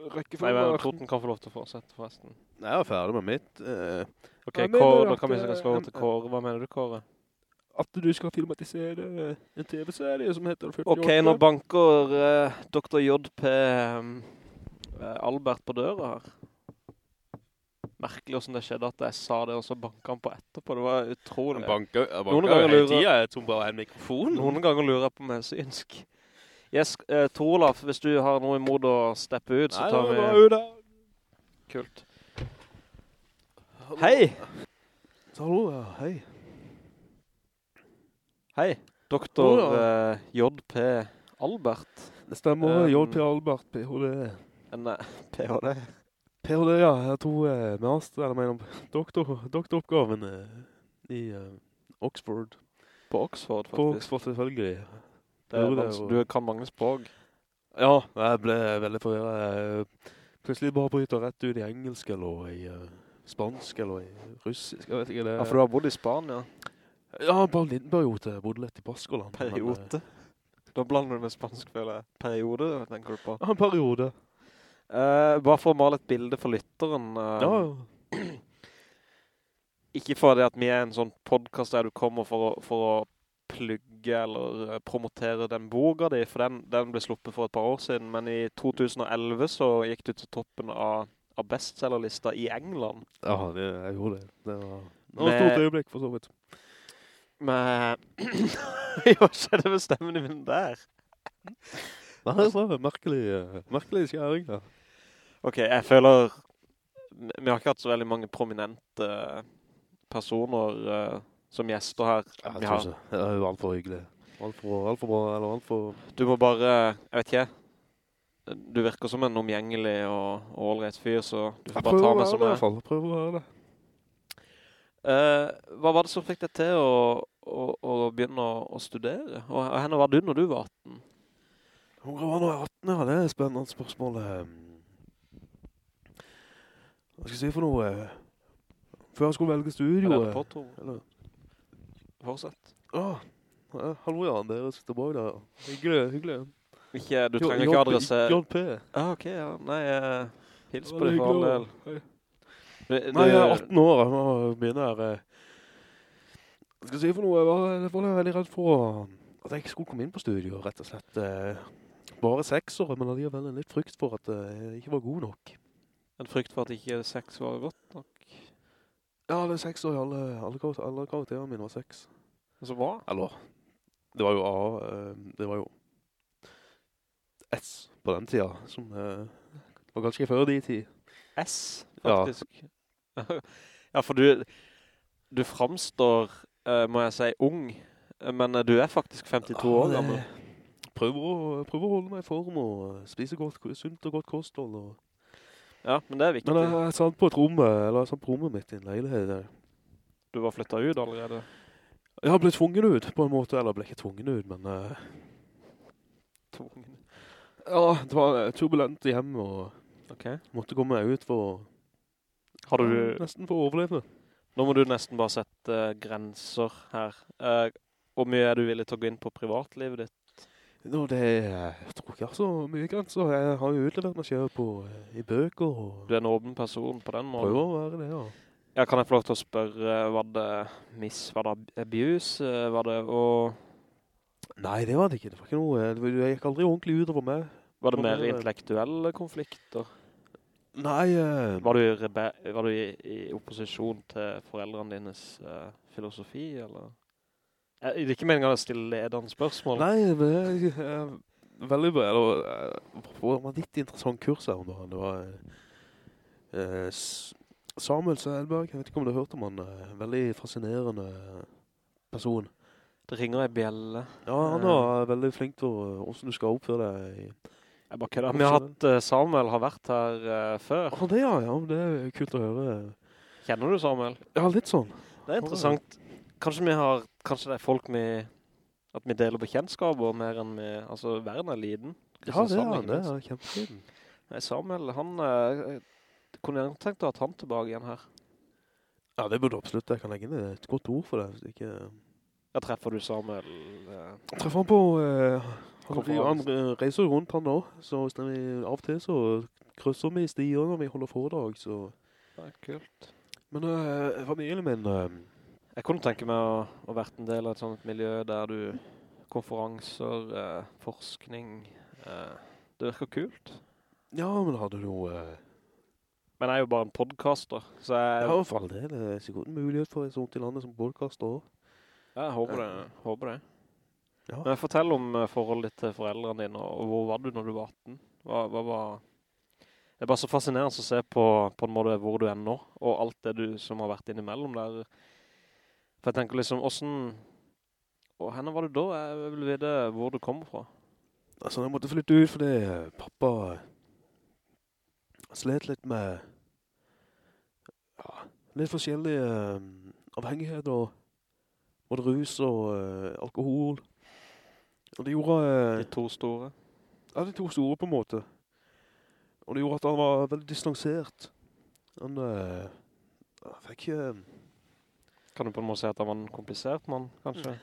[SPEAKER 2] Nei, men
[SPEAKER 4] for
[SPEAKER 2] Torten kan få lov til å fortsette, forresten.
[SPEAKER 1] Jeg er ferdig med mitt. Uh,
[SPEAKER 2] Ok, Kåre, da kan vi
[SPEAKER 4] ikke
[SPEAKER 2] slå over til Kåre. Hva mener du, Kåre?
[SPEAKER 4] at du skal filmatisere en TV-serie som heter 48.
[SPEAKER 2] Ok, nå banker uh, Dr. JP um, eh, Albert på døra her. Merkelig hvordan det skjedde at jeg sa det, og så banket han på etterpå. Det var utrolig.
[SPEAKER 1] Han banket, han hele tiden, jeg tror bare en mikrofon.
[SPEAKER 2] Noen ganger lurer jeg på om jeg er synsk. Yes, uh, Torlaf, hvis du har noe imot å steppe ut, så tar
[SPEAKER 1] det
[SPEAKER 2] vi...
[SPEAKER 1] Nei, jo der.
[SPEAKER 2] Kult. Hei!
[SPEAKER 1] Hallo, ja, hei.
[SPEAKER 2] Hei, Dr.
[SPEAKER 1] Hallo,
[SPEAKER 2] eh, JP Albert.
[SPEAKER 1] Det stemmer,
[SPEAKER 2] Um,
[SPEAKER 1] JP Albert, PhD.
[SPEAKER 2] En eh, PhD.
[SPEAKER 1] PhD, ja, jeg tror uh, master, eller mener doktor, doktoroppgaven eh, i eh, Oxford.
[SPEAKER 2] På Oxford, faktisk. På.
[SPEAKER 1] Oxford selvfølgelig.
[SPEAKER 2] Er
[SPEAKER 1] jo-
[SPEAKER 2] Du kan mange språk.
[SPEAKER 1] Ja, jeg ble veldig forvirret. Plutselig bare bryter rett ut i engelsk, eller i uh, spansk, eller i russisk, jeg vet ikke det.
[SPEAKER 2] Ja, for du har bodd i Spania.
[SPEAKER 1] Ja, bare en liten periode. Jeg bodde litt i Baskoland. men, eh,
[SPEAKER 2] Periode. Da blander du med spansk, føler jeg. Periode, tenker du på.
[SPEAKER 1] Ja, en periode.
[SPEAKER 2] Uh, bare for å male et bilde for lytteren. Ja,
[SPEAKER 1] Ja,
[SPEAKER 2] Ikke for det at vi er en sånn podcast der du kommer for å, for å plugge eller eh, promotere den boka di, for den, den ble sluppet for et par år siden, men i 2011 så gikk du til toppen av, av bestsellerlista i England.
[SPEAKER 1] ja det, jeg gjorde det. Det var, det var et stort øyeblikk, for så vidt.
[SPEAKER 2] Men hva skjedde med stemmen min der?
[SPEAKER 1] Nei, det var en merkelig, eh, merkelig skjæring, da.
[SPEAKER 2] Ok, jeg føler Vi har ikke hatt så veldig mange prominente personer eh, som gjester her.
[SPEAKER 1] Jeg tror ikke. Det er jo alt for hyggelig. Alt for, alt for bra, eller alt for...
[SPEAKER 2] du må bare Jeg vet ikke. Du virker som en omgjengelig og og fyr, så du får bare ta
[SPEAKER 1] prøver være
[SPEAKER 2] som er.
[SPEAKER 1] hvert fall. Prøver å være det.
[SPEAKER 2] Eh, hva var det som fikk deg til å, å, å begynne å, å studere? Og, og henne var du når du var 18?
[SPEAKER 1] Hun var var jeg 18? Ja, det er et spennende spørsmål. ehm. Hva skal jeg si for noe? eh, Før jeg skulle velge studio... Eh? Eller...
[SPEAKER 2] Fortsett.
[SPEAKER 1] Ah, ja, hallo, ja, dere sitter bak der. Hyggelig, hyggelig.
[SPEAKER 2] Ikke, du
[SPEAKER 1] Jo-
[SPEAKER 2] trenger ikke adresse.
[SPEAKER 1] JP.
[SPEAKER 2] Ah, ok, ja. Nei, uh, hils på deg for all del.
[SPEAKER 1] hei.
[SPEAKER 2] Du-
[SPEAKER 1] Nei, jeg er 18 år, jeg må begynne her. Jeg skal jeg si for noe? Jeg var, jeg var veldig redd for at jeg ikke skulle komme inn på studio, rett og slett. Eh, bare sekser, men allikevel en litt frykt for at eh, jeg ikke var god nok.
[SPEAKER 2] En frykt for at ikke seks var godt nok.
[SPEAKER 1] Ja, det seks år, i alle, alle, alle karakterene mine var seks.
[SPEAKER 2] Altså hva?
[SPEAKER 1] Eller, det var jo A, eh, det var jo S på den tida, som eh, var ganske før de tid.
[SPEAKER 2] S, faktisk. Ja, for du, du framstår, eh, må jeg si, ung, men du er faktisk 52 år
[SPEAKER 1] Ja, år
[SPEAKER 2] gammel.
[SPEAKER 1] Prøver å, prøver å holde meg i form og spise godt, sunt og godt kosthold. Og...
[SPEAKER 2] Ja, men det er viktig.
[SPEAKER 1] Men jeg, jeg satt på et rom, eh, eller jeg satt på rommet mitt i en leilighet. der.
[SPEAKER 2] Du var flyttet ut allerede.
[SPEAKER 1] Jeg har blitt tvungen ut på en måte, eller ble ikke tvungen ut, men Uh...
[SPEAKER 2] Tvungen.
[SPEAKER 1] ja, det var eh, turbulent hjemme, og
[SPEAKER 2] Ok.
[SPEAKER 1] måtte komme meg ut for,
[SPEAKER 2] Har du,
[SPEAKER 1] nesten for å overleve.
[SPEAKER 2] nå må du nesten bare sette uh, grenser her. Uh, hvor mye er du villig til å gå inn på privatlivet ditt?
[SPEAKER 1] Nå, det, jeg tror ikke jeg har så mye grenser. Jeg har jo utlevert meg selv på, eh, i bøker og
[SPEAKER 2] Du er en åpen person på den måten.
[SPEAKER 1] prøver å være det, ja.
[SPEAKER 2] Ja, kan jeg få lov til å spørre, var det miss, var det abuse, eh, var det, å...
[SPEAKER 1] Nei, det var det ikke. Det var ikke noe, jeg gikk aldri ordentlig utover meg.
[SPEAKER 2] var det mer intellektuelle konflikter?
[SPEAKER 1] Nei, Uh...
[SPEAKER 2] Var du, var du i, i opposisjon til foreldrene dines uh, filosofi, eller? Eh, Det er ikke meningen å stille ledende spørsmål.
[SPEAKER 1] nei, det er eh, veldig bra. Eh, det var litt interessant kurs her om dagen. Det var eh, Samuel Selberg, jeg vet ikke om du har hørt om han, en veldig fascinerende person.
[SPEAKER 2] Det ringer en bjelle.
[SPEAKER 1] Ja, han er veldig flink til hvordan du skal oppføre deg.
[SPEAKER 2] Jeg bare kødder. Vi har hatt Samuel har vært her uh, før.
[SPEAKER 1] Ja, det ja, ja, det er kult å høre.
[SPEAKER 2] Kjenner du Samuel?
[SPEAKER 1] Ja, litt sånn.
[SPEAKER 2] Det er interessant. Kanskje vi har, kanskje det er folk vi, at vi deler bekjentskaper mer enn vi, altså verden er liden.
[SPEAKER 1] Ja, det er det er kjempefint.
[SPEAKER 2] Nei, Samuel, han eh, kunne jeg tenkt å ha han tilbake igjen her.
[SPEAKER 1] Ja, det burde absolutt, jeg kan legge inn et godt ord for det. Ikke...
[SPEAKER 2] Ja, treffer du Samuel? eh,
[SPEAKER 1] treffer han på, eh, han, han eh, reiser rundt han nå, så hvis er av og til så krysser vi stier når vi holder foredrag, så...
[SPEAKER 2] Ja, kult.
[SPEAKER 1] Men eh, familien min, eh,
[SPEAKER 2] Jeg kunne tenke meg å, å vært en del av et sånt miljø der du konferanser, eh, forskning, eh, det virker kult.
[SPEAKER 1] ja, men hadde du eh,
[SPEAKER 2] Men jeg er jo bare en podcaster, så jeg,
[SPEAKER 1] Ja, for all del, det er sikkert en mulighet for en sånt i landet som podcaster også.
[SPEAKER 2] jeg håper det. Jeg Håper det.
[SPEAKER 1] Ja.
[SPEAKER 2] Men fortell om eh, forholdet ditt til foreldrene dine, og hvor var du når du var 18? Hva, hva var... Det er bare så fascinerende å se på, på en måte hvor du er nå, og alt det du som har vært innimellom der. For jeg tenker liksom, hvordan... Og henne var du da? Jeg vil vite hvor du kommer fra.
[SPEAKER 1] Altså, jeg måtte flytte ut fordi pappa slet litt med ja, litt forskjellige um, avhengigheter, både rus og uh, alkohol. Og det gjorde, Uh,
[SPEAKER 2] De to store.
[SPEAKER 1] ja, de to store på en måte. Og det gjorde at han var veldig distansert. Han uh, fikk ikke...
[SPEAKER 2] Kan du på en måte si at han var en komplisert mann, kanskje?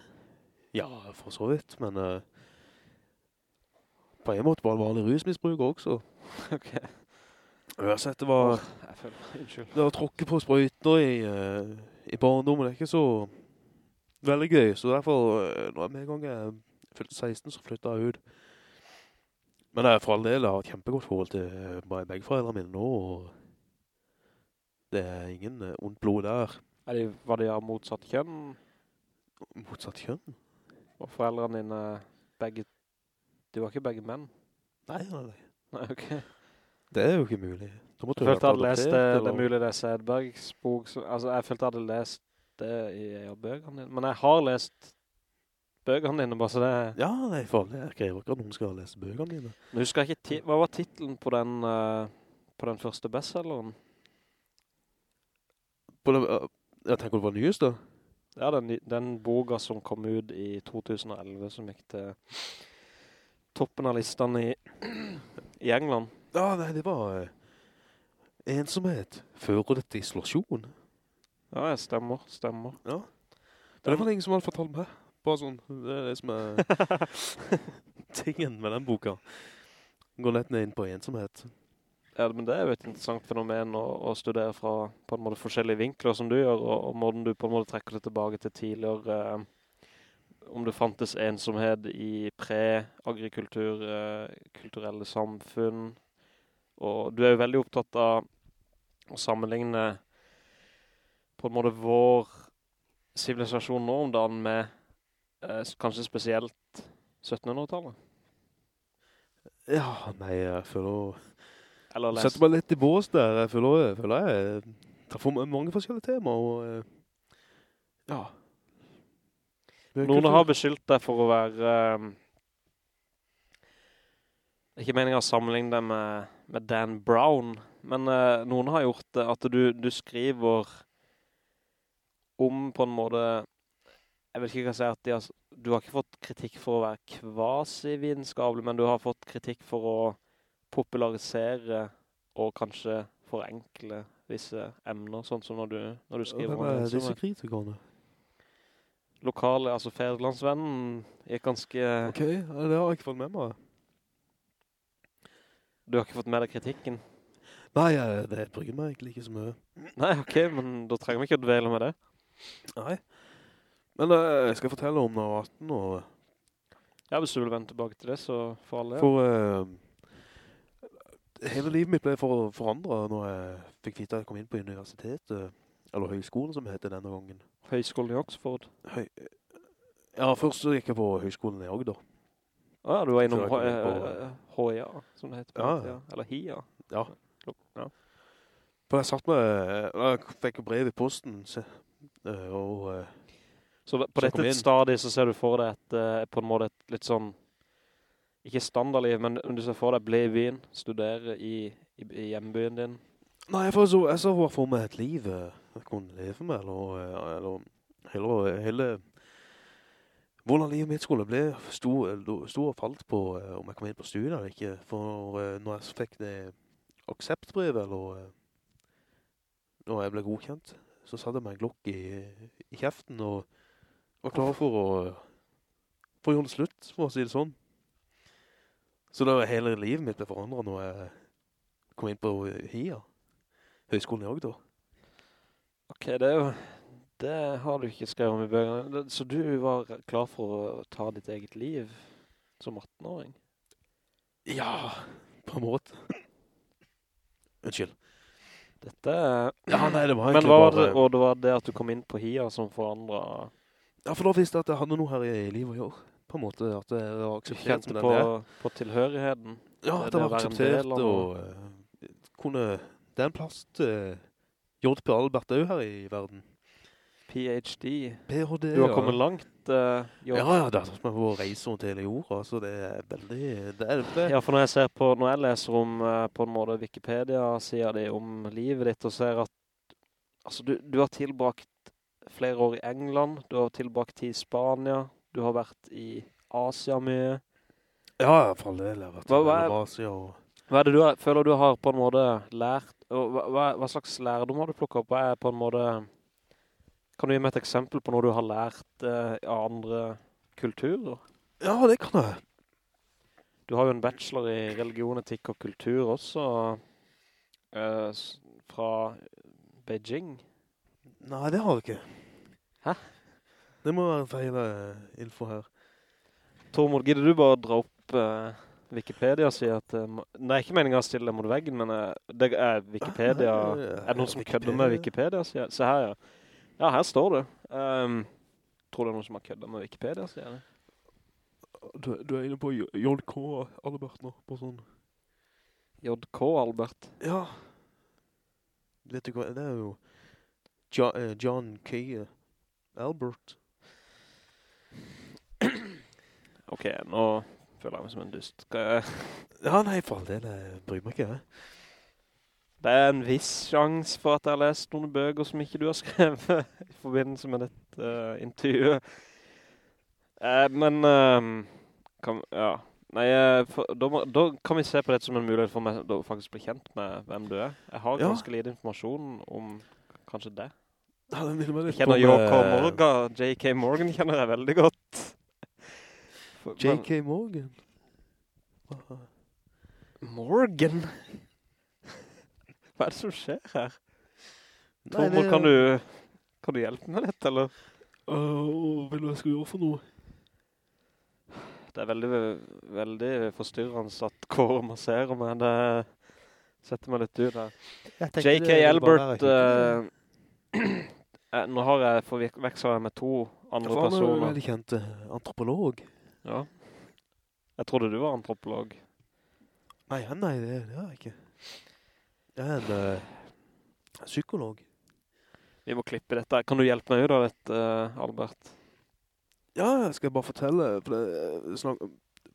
[SPEAKER 1] Ja, for så vidt, men uh, på en måte var det vanlig rusmisbruk også.
[SPEAKER 2] ok.
[SPEAKER 1] Uansett, det var... Det var tråkket på sprøyter i, uh, i barndommen det er ikke så veldig gøy, så derfor, uh, når jeg med i gang jeg fylte 16, så flyttet jeg ut. Men jeg for all del jeg har et kjempegodt forhold til begge foreldrene mine nå, og det er ingen uh, ondt blod der.
[SPEAKER 2] Er de, var de av motsatt kjønn?
[SPEAKER 1] Motsatt kjønn?
[SPEAKER 2] Og foreldrene dine begge... De var ikke begge menn?
[SPEAKER 1] Nei, nei, nei.
[SPEAKER 2] Nei, ok.
[SPEAKER 1] Det er jo ikke mulig.
[SPEAKER 2] Jeg følte jeg hadde lest det, det er mulig det er Sedbergs bok, så, altså jeg følte jeg hadde lest det i av bøkene dine, men jeg har lest bøkene dine, bare så det...
[SPEAKER 1] Ja, nei, for. Jeg krever ikke at noen skal lese bøkene dine.
[SPEAKER 2] Men husker jeg ikke, hva var titlen på den, uh, på den første bestselleren?
[SPEAKER 1] På den, uh, jeg tenker på det nyeste.
[SPEAKER 2] Ja, den, den boka som kom ut i 2011, som gikk til toppen av listene i, i England.
[SPEAKER 1] Ja, nei, det var uh, ensomhet. Fører det til isolasjon?
[SPEAKER 2] Ja, jeg stemmer, stemmer.
[SPEAKER 1] Ja. Men det var det ingen som hadde fortalt meg. Bare sånn, det er det som er tingen med den boka. Gå lett ned inn på ensomhet.
[SPEAKER 2] Ja, men det er jo et interessant fenomen å, å studere fra på en måte forskjellige vinkler som du gjør, og, og måten du på en måte trekker det tilbake til tidligere, eh, om det fantes ensomhet i pre-agrikultur, eh, kulturelle samfunn. Og du er jo veldig opptatt av å sammenligne på en måte vår sivilisasjon nå om dagen med eh, kanskje spesielt 1700-tallet.
[SPEAKER 1] Ja, nei, jeg føler...
[SPEAKER 2] Eller les.
[SPEAKER 1] Setter meg litt i bås der. Jeg føler jeg, føler jeg tar for mange forskjellige temaer, og... eh, Ja.
[SPEAKER 2] Noen har beskyldt deg for å være... eh, ikke meningen å sammenligne deg med, med Dan Brown, men uh, noen har gjort det at du, du skriver om på en måte... Jeg vet ikke hva jeg sier, at har, du har ikke fått kritikk for å være kvasi-vitenskapelig, men du har fått kritikk for å popularisere og kanskje forenkle visse emner, sånn som når du, når du skriver
[SPEAKER 1] Hvem er disse kritikerne?
[SPEAKER 2] lokale, altså Ferdlandsvennen, er ganske...
[SPEAKER 1] Ok, det har jeg ikke fått med meg.
[SPEAKER 2] Du har ikke fått med deg kritikken?
[SPEAKER 1] Nei, det bryr meg egentlig ikke så mye.
[SPEAKER 2] Nei, ok, men da trenger vi ikke å dvele med det.
[SPEAKER 1] Nei. Men eh, jeg skal fortelle om når var 18 år.
[SPEAKER 2] Ja, hvis du vil vente tilbake til det, så for alle.
[SPEAKER 1] For eh, hele livet mitt ble for, forandret når jeg fikk vite at jeg kom inn på universitetet, eller høyskolen som heter denne gangen.
[SPEAKER 2] Høyskolen i Oxford.
[SPEAKER 1] Høy, ja, først så gikk jeg på høyskolen i Agder.
[SPEAKER 2] Ah, du var innom
[SPEAKER 1] Så jeg
[SPEAKER 2] H-
[SPEAKER 1] kom inn på-
[SPEAKER 2] eh, HIA, som det heter. på
[SPEAKER 1] Ja,
[SPEAKER 2] tiden. Eller HIA.
[SPEAKER 1] Ja.
[SPEAKER 2] Ja.
[SPEAKER 1] For jeg satt med, jeg fikk brev i posten, eh, og eh,
[SPEAKER 2] Så på
[SPEAKER 1] Så
[SPEAKER 2] dette stadiet så ser du for deg et, eh, på en måte et litt sånn, ikke standardliv, men om du ser for deg bli i byen, studere i, i, i hjembyen din.
[SPEAKER 1] Nei, får så, jeg så hva for meg et liv eh, jeg kunne leve med, eller, eh, eller hele, hele hvordan livet mitt skulle bli, stor, sto og falt på eh, om jeg kom inn på studiet eller ikke. For når jeg fikk det akseptbrevet, eller når jeg ble godkjent, så satte jeg meg en glokk i, i kjeften og var klar for å, for å gjøre det slutt, for å si det sånn. Så da hele livet mitt ble forandret når jeg kom inn på HIA, Høyskolen i Agder.
[SPEAKER 2] Ok, det jo, det har du ikke skrevet om i bøkene. Så du var klar for å ta ditt eget liv som 18-åring?
[SPEAKER 1] Ja, på en måte. Unnskyld.
[SPEAKER 2] Dette.
[SPEAKER 1] Ja, nei, det var
[SPEAKER 2] Men hva var det, og det var det at du kom inn på HIA som forandret...
[SPEAKER 1] Ja, for da visste jeg at jeg hadde noe her i livet å gjøre. På en måte, at det var akseptert
[SPEAKER 2] kjente på, på tilhørigheten.
[SPEAKER 1] Ja,
[SPEAKER 2] det- det
[SPEAKER 1] var akseptert, og eh, kunne... Det er en plass til J.P. Albert er jo her i verden.
[SPEAKER 2] PhD.
[SPEAKER 1] PhD,
[SPEAKER 2] Du har
[SPEAKER 1] ja.
[SPEAKER 2] kommet langt, uh,
[SPEAKER 1] Ja, ja, det er sånn at på å reise rundt hele jorda, så det er veldig... Det er det.
[SPEAKER 2] Ja, for når jeg ser på, når jeg leser om eh, på en måte Wikipedia, sier de om livet ditt, og ser at altså, du, du har tilbrakt flere år i England, du har tilbrakt tid i Spania, du har vært i Asia mye.
[SPEAKER 1] Ja, i hvert fall det. Jeg har vært
[SPEAKER 2] Hva-
[SPEAKER 1] i
[SPEAKER 2] hva
[SPEAKER 1] Malaysia og...
[SPEAKER 2] Hva er det du har, føler du har på en måte lært, og hva, hva, slags lærdom har du plukket opp? Hva er på en måte, kan du gi meg et eksempel på noe du har lært eh, av andre kulturer?
[SPEAKER 1] Ja, det kan jeg.
[SPEAKER 2] Du har jo en bachelor i religion, etikk og kultur også, eh, fra Beijing.
[SPEAKER 1] Nei, det har jeg ikke.
[SPEAKER 2] Hæ?
[SPEAKER 1] Det må være feil eh, info her.
[SPEAKER 2] Tormod, gidder du bare dra opp eh, Wikipedia og si at... Uh, nei, ikke meningen å stille deg mot veggen, men eh, det er Wikipedia...
[SPEAKER 1] Ah,
[SPEAKER 2] Er det noen som kødder med Wikipedia? sier jeg? Se her, ja. Ja, her står det. Um, tror du det er noen som har køddet med Wikipedia, sier jeg.
[SPEAKER 4] Du, du er inne på JK Albert nå, på sånn...
[SPEAKER 2] JK, Albert.
[SPEAKER 1] Ja. Vet du hva, det er jo eh, John K. Albert.
[SPEAKER 2] Ok, nå føler jeg meg som en dust.
[SPEAKER 1] Ja, nei, for all del, jeg bryr meg ikke.
[SPEAKER 2] Det er en viss sjans for at jeg har lest noen bøker som ikke du har skrevet i forbindelse med dette uh, intervjuet. Uh, men, uh, kan, ja. Nei, eh, for, da, må, da kan vi se på dette som en mulighet for meg å faktisk bli kjent med hvem du er. Jeg har
[SPEAKER 1] Ja.
[SPEAKER 2] ganske lite informasjon om kanskje det.
[SPEAKER 1] Ja, det
[SPEAKER 2] Jeg kjenner J.K.
[SPEAKER 1] eh,
[SPEAKER 2] Morgan, J.K. Morgan kjenner jeg veldig godt.
[SPEAKER 1] J.K. Morgan. Hva?
[SPEAKER 2] Morgan? Hva er det som skjer her?
[SPEAKER 1] Nei,
[SPEAKER 2] Tormod,
[SPEAKER 1] det-
[SPEAKER 2] kan du, kan du hjelpe meg litt, eller?
[SPEAKER 4] Uh, hva vil du jeg skal gjøre for noe?
[SPEAKER 2] Det er veldig, veldig forstyrrende at Kåre masserer meg. Det setter meg litt ut her. J.K. Albert, eh, eh, nå har jeg forvekslet med to andre
[SPEAKER 1] Han er jo
[SPEAKER 2] en
[SPEAKER 1] veldig kjent eh, antropolog.
[SPEAKER 2] Ja. Jeg trodde du var antropolog.
[SPEAKER 1] Nei, ja, nei, det, det er jeg ikke. Jeg er en uh, psykolog.
[SPEAKER 2] Vi må klippe dette. Kan du hjelpe meg ut av dette, eh, Albert?
[SPEAKER 1] Ja, jeg skal bare fortelle, for det eh, snak,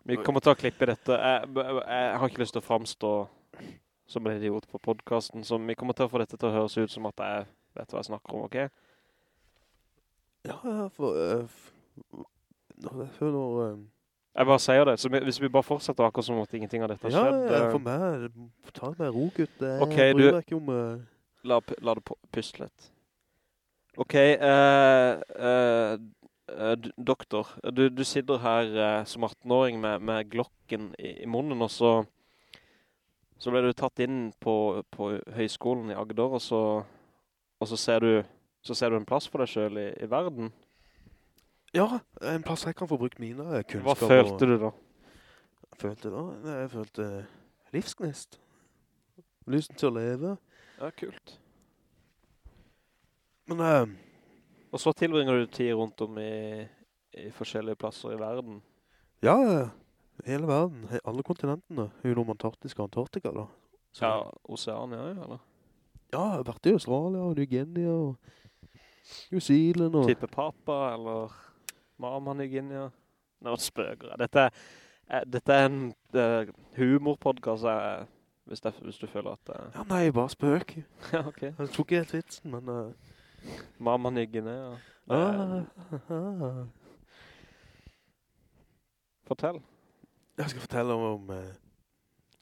[SPEAKER 2] Vi kommer til å klippe dette. Jeg, jeg har ikke lyst til å fremstå som en idiot på podcasten, så vi kommer til å få dette til å høres ut som at jeg vet hva jeg snakker om, ok?
[SPEAKER 1] ja, for, f- når jeg føler, eh,
[SPEAKER 2] Jeg bare sier det, så vi, hvis vi bare fortsetter akkurat som at ingenting av dette har
[SPEAKER 1] ja,
[SPEAKER 2] skjedd,
[SPEAKER 1] ja,
[SPEAKER 2] eh,
[SPEAKER 1] for meg, ta det med ro, gutt. Jeg
[SPEAKER 2] okay,
[SPEAKER 1] bryr
[SPEAKER 2] du-
[SPEAKER 1] meg ikke om... Uh...
[SPEAKER 2] la, la det pysse puste litt. Ok, eh, uh, eh, doktor, du, du sitter her eh, som 18-åring med, med glokken i, i munnen, og så, så ble du tatt inn på, på høyskolen i Agder, og så, og så, ser du, så ser du en plass for deg selv i, i verden.
[SPEAKER 1] Ja, en plass jeg kan få brukt mine
[SPEAKER 2] Hva
[SPEAKER 1] kunnskaper.
[SPEAKER 2] følte du da?
[SPEAKER 1] Følte da? Jeg følte livsgnist. Lysten til å leve.
[SPEAKER 2] Ja, kult.
[SPEAKER 1] Men eh,
[SPEAKER 2] Og så tilbringer du tid rundt om i, i forskjellige plasser i verden.
[SPEAKER 1] ja, eh, hele verden, alle kontinentene, Unom Antarktiska og Antarktika da. Så,
[SPEAKER 2] Ja, Oceania, eller?
[SPEAKER 1] ja, jeg har vært i Australia og New Guinea og New Zealand og...
[SPEAKER 2] Type Papa, eller Mama ja. Nå spøker jeg. Dette, er- dette er en uh, humorpodcast, uh, hvis, det, hvis du føler at... Uh...
[SPEAKER 1] Ja, nei, bare spøk.
[SPEAKER 2] ja, ok.
[SPEAKER 1] Jeg tok ikke helt vitsen, men... Uh...
[SPEAKER 2] Mama ja. Eh,
[SPEAKER 1] ah,
[SPEAKER 2] fortell.
[SPEAKER 1] Jeg skal fortelle om... eh,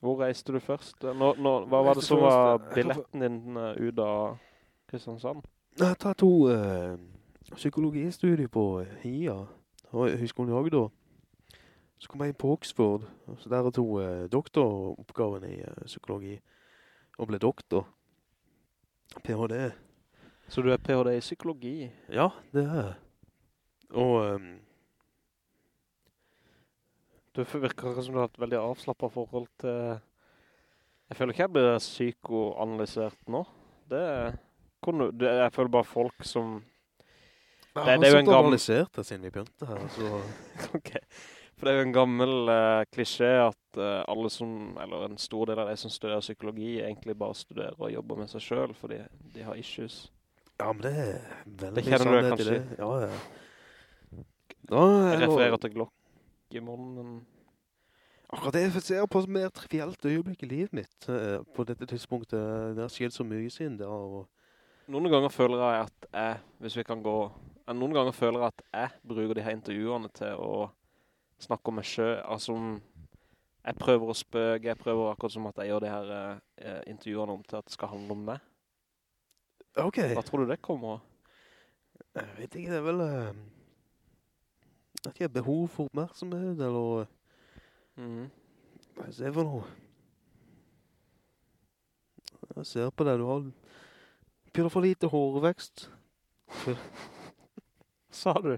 [SPEAKER 2] Hvor reiste du først? Nå, nå, hva var det som var billetten din eh, ut av Kristiansand?
[SPEAKER 1] Jeg tar to psykologistudier på HIA, Høgskolen i Agder. Så kom jeg inn på Oxford, så der er to eh, doktoroppgaven i eh, psykologi, og ble doktor. PhD.
[SPEAKER 2] Så du er PhD i psykologi?
[SPEAKER 1] Ja, det er jeg. Og Um,
[SPEAKER 2] Du virker som du har et veldig avslappet forhold til... Jeg føler ikke jeg blir psykoanalysert nå. Det er... Jeg føler bare folk som...
[SPEAKER 1] jeg
[SPEAKER 2] det er jo en
[SPEAKER 1] gammel... Jeg
[SPEAKER 2] gammel-
[SPEAKER 1] analysert siden vi begynte her, så...
[SPEAKER 2] Ok. For det er jo en gammel uh, klisjé at uh, alle som, eller en stor del av de som studerer psykologi, egentlig bare studerer og jobber med seg selv, fordi de har issues.
[SPEAKER 1] Ja, men det er veldig
[SPEAKER 2] Det
[SPEAKER 1] sannhet i
[SPEAKER 2] kanskje?
[SPEAKER 1] det. Ja, ja. Ja,
[SPEAKER 2] Jeg
[SPEAKER 1] jeg
[SPEAKER 2] refererer til Glock i munnen.
[SPEAKER 1] Akkurat det jeg ser på som mer trivielt øyeblikk i livet mitt uh, på dette tidspunktet. Det har skjedd så mye siden det. Og,
[SPEAKER 2] Noen ganger føler jeg at jeg, hvis vi kan gå, eh, noen ganger føler at jeg bruker de her intervjuene til å snakke om meg selv. Altså, jeg prøver å spøke, jeg prøver akkurat som at jeg gjør de her eh, intervjuene om til at det skal handle om meg.
[SPEAKER 1] ok,
[SPEAKER 2] Hva tror du det kommer
[SPEAKER 1] jeg vet ikke, det er vel... eh, at jeg har behov for oppmerksomhet, eller
[SPEAKER 2] mm.
[SPEAKER 1] hva er det for noe? Jeg ser på det, du har begynner for lite hårvekst.
[SPEAKER 2] Sa du?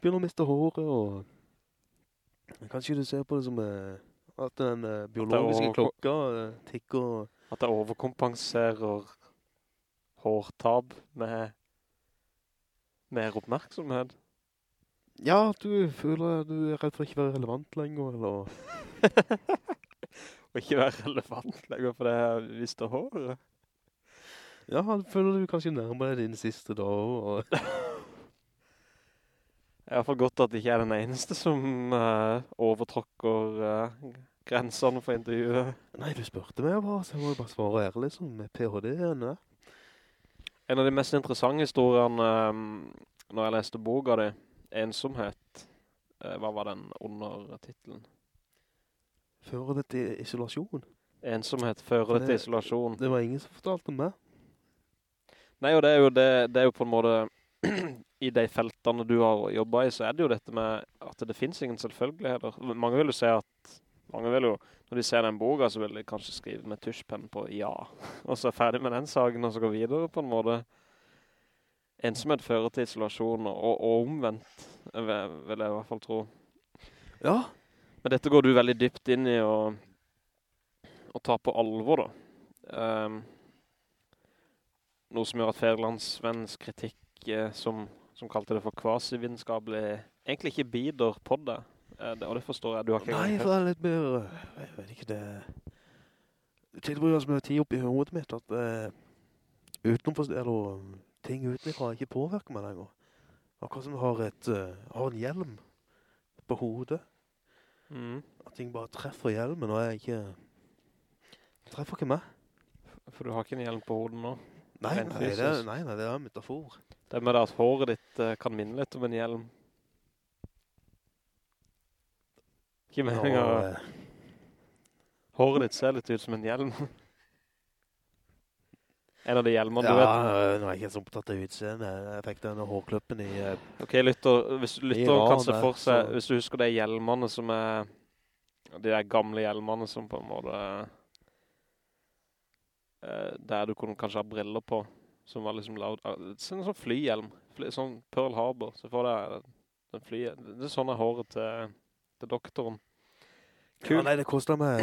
[SPEAKER 1] Begynner å miste håret, og kanskje du ser på det som eh, at den eh, biologiske
[SPEAKER 2] at
[SPEAKER 1] klokka eh, tikker
[SPEAKER 2] At det overkompenserer hårtab med mer oppmerksomhet.
[SPEAKER 1] Ja, du føler du er redd for ikke å være relevant lenger, eller...
[SPEAKER 2] Og ikke være relevant lenger for det her visste håret.
[SPEAKER 1] Ja, føler du kanskje nærmere din siste dag, og...
[SPEAKER 2] Det er i hvert fall godt at jeg ikke er den eneste som uh, overtråkker uh, grensene for intervjuet.
[SPEAKER 1] Nei, du spørte meg bare, så jeg må jo bare svare ærlig som med PhD-en.
[SPEAKER 2] En av de mest interessante historiene um, når jeg leste boka di, Ensomhet, uh, hva var den under titlen?
[SPEAKER 1] Fører det til isolasjon?
[SPEAKER 2] Ensomhet fører det til isolasjon.
[SPEAKER 1] Det var ingen som fortalte meg.
[SPEAKER 2] Nei, og det er jo, det, det er jo på en måte, i de feltene du har jobbet i, så er det jo dette med at det finnes ingen selvfølgeligheter. Mange vil jo se at, mange vil jo, når de ser den boka, så vil de kanskje skrive med tusjpenn på ja, og så er ferdig med den saken, og så gå videre på en måte. Ensomhet fører til isolasjon, og, og omvendt, vil jeg i hvert fall tro.
[SPEAKER 1] Ja,
[SPEAKER 2] Men dette går du veldig dypt inn i å, og ta på alvor, da. Ehm, noe som gjør at Federlandsvenns kritikk, eh, som, som kalte det for kvasivitenskapelig, egentlig ikke bider på det. Eh, det. Og det forstår jeg. Du har ikke
[SPEAKER 1] Nei, for det er litt mer, øh, jeg vet ikke det, tilbringer så mye tid i hodet mitt at eh, utenomfor, eller um, ting utenfra ikke påvirker meg lenger. Akkurat som har, et, uh, har en hjelm på hodet,
[SPEAKER 2] Mm.
[SPEAKER 1] at ting bare treffer hjelmen, og jeg ikke, treffer ikke meg.
[SPEAKER 2] For du har ikke en hjelm på hodet nå.
[SPEAKER 1] Nei, nei, det, er- nei, nei, det er en metafor.
[SPEAKER 2] Det med det at håret ditt eh, kan minne litt om en hjelm. Ikke meningen av...
[SPEAKER 1] eh,
[SPEAKER 2] Håret ditt ser litt ut som en hjelm. en av de hjelmene
[SPEAKER 1] ja,
[SPEAKER 2] du vet.
[SPEAKER 1] Ja, nå er jeg ikke så opptatt av utseende. Jeg fikk denne hårkløppen i...
[SPEAKER 2] Ok, lytter, hvis lytter kan se for seg,
[SPEAKER 1] så-
[SPEAKER 2] hvis du husker de hjelmene som er, de der gamle hjelmene som på en måte, eh, der du kunne kanskje ha briller på, som var liksom lavet, av- er en sånn flyhjelm, fly, sånn Pearl Harbor, så får det den fly, det er sånn er håret til, til doktoren.
[SPEAKER 1] Ja, nei, det kostet meg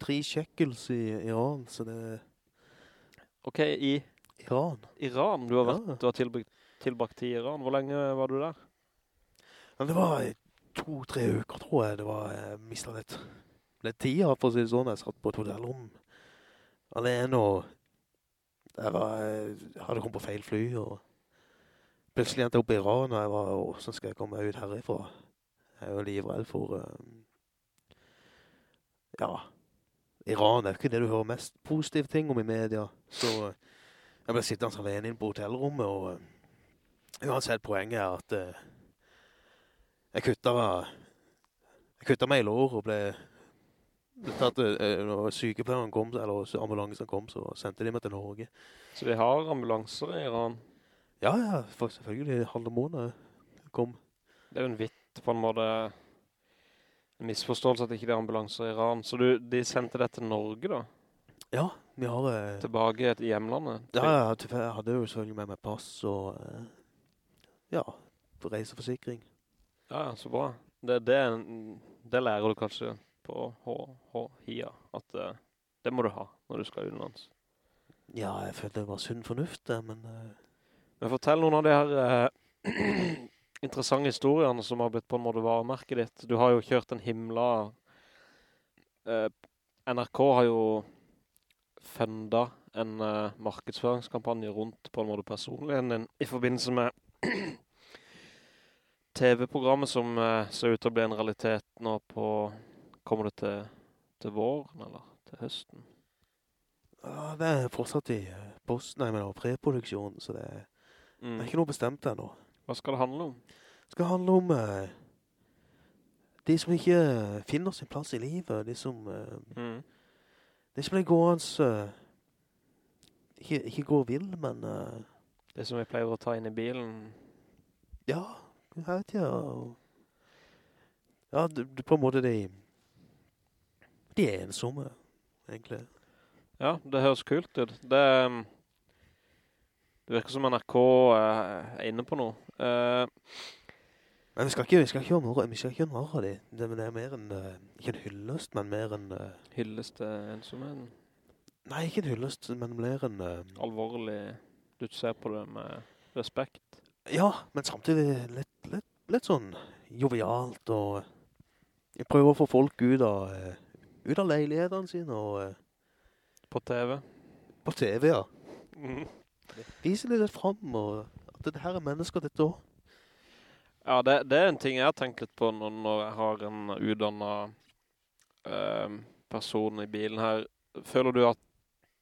[SPEAKER 1] tre kjekkels i Iran, så det...
[SPEAKER 2] Ok, i
[SPEAKER 1] Iran?
[SPEAKER 2] Iran, du har, vært,
[SPEAKER 1] Ja.
[SPEAKER 2] du har tilbrakt, tilbrakt i Iran. Hvor lenge var du der?
[SPEAKER 1] Men det var to-tre uker, tror jeg. Det var, mistet litt, litt tid, for å si det sånn. Jeg satt på et hotellrom alene, og jeg, var, jeg hadde kommet på feil fly, og plutselig endte jeg opp i Iran, og jeg var, «Åh, hvordan skal jeg komme ut herifra? Jeg er jo livredd for, eh, ja, Iran er ikke det du hører mest positive ting om i media, så eh, jeg ble sittende alene inn på hotellrommet, og eh, uansett poenget er at uh, jeg kutta jeg kutta meg i lår og ble ble tatt, eh, når sykepleieren kom, eller ambulansen kom, så sendte de meg til Norge.
[SPEAKER 2] Så de har ambulanser i Iran.
[SPEAKER 1] Ja, ja, for selvfølgelig halve måned kom.
[SPEAKER 2] Det er jo en vitt på en måte en misforståelse at det ikke er ambulanser i Iran. Så du, de sendte det til Norge da?
[SPEAKER 1] Ja, vi har... eh,
[SPEAKER 2] Tilbake til hjemlandet?
[SPEAKER 1] Ja, til- jeg hadde jo selvfølgelig med meg pass og, eh, ja, reiseforsikring.
[SPEAKER 2] Ja, så bra. Det, det, det lærer du kanskje på H- H- HIA, at uh, det må du ha når du skal utenlands.
[SPEAKER 1] Ja, jeg følte det var sunn fornuft, det, men... Uh...
[SPEAKER 2] Men fortell noen av de her uh, interessante historiene som har blitt på en måte varemerket ditt. Du har jo kjørt en himla... NRK har jo funda en markedsføringskampanje rundt på en måte personligheten din i forbindelse med TV-programmet som ser ut til å bli en realitet nå på... Kommer det til, til våren eller til høsten?
[SPEAKER 1] Ja, det er fortsatt i eh, post, nei, men preproduksjon, så det, er- det
[SPEAKER 2] Mm.
[SPEAKER 1] er ikke noe bestemt ennå.
[SPEAKER 2] Hva skal det handle om?
[SPEAKER 1] Det skal handle om eh, de som ikke eh, finner sin plass i livet, de som, eh,
[SPEAKER 2] Mm.
[SPEAKER 1] de som blir gående, eh, ikke, ikke går vill, men eh,
[SPEAKER 2] Det som vi pleier å ta inn i bilen.
[SPEAKER 1] ja, jeg vet ikke, ja. ja, på en måte de, de er ensomme, egentlig.
[SPEAKER 2] Ja, det høres kult ut. Det, um, det virker som NRK eh, er inne på noe. Uh,
[SPEAKER 1] Men vi skal ikke, vi skal ikke gjøre vi skal ikke gjøre narr av de. Det, det er mer en, eh, ikke en hyllest, men mer en,
[SPEAKER 2] Uh, hyllest ensomheten.
[SPEAKER 1] nei, ikke en hyllest, men mer en, Uh,
[SPEAKER 2] Alvorlig. Du ser på det med respekt.
[SPEAKER 1] Ja, men samtidig litt, litt, litt sånn jovialt, og jeg prøver å få folk ut av, eh, ut av leilighetene sine, og eh,
[SPEAKER 2] På TV.
[SPEAKER 1] på TV, ja.
[SPEAKER 2] Viser
[SPEAKER 1] Vise det litt frem, og at det her er mennesker dette også.
[SPEAKER 2] Ja, det, det er en ting jeg har tenkt litt på når, når jeg har en utdannet eh, person i bilen her. Føler du at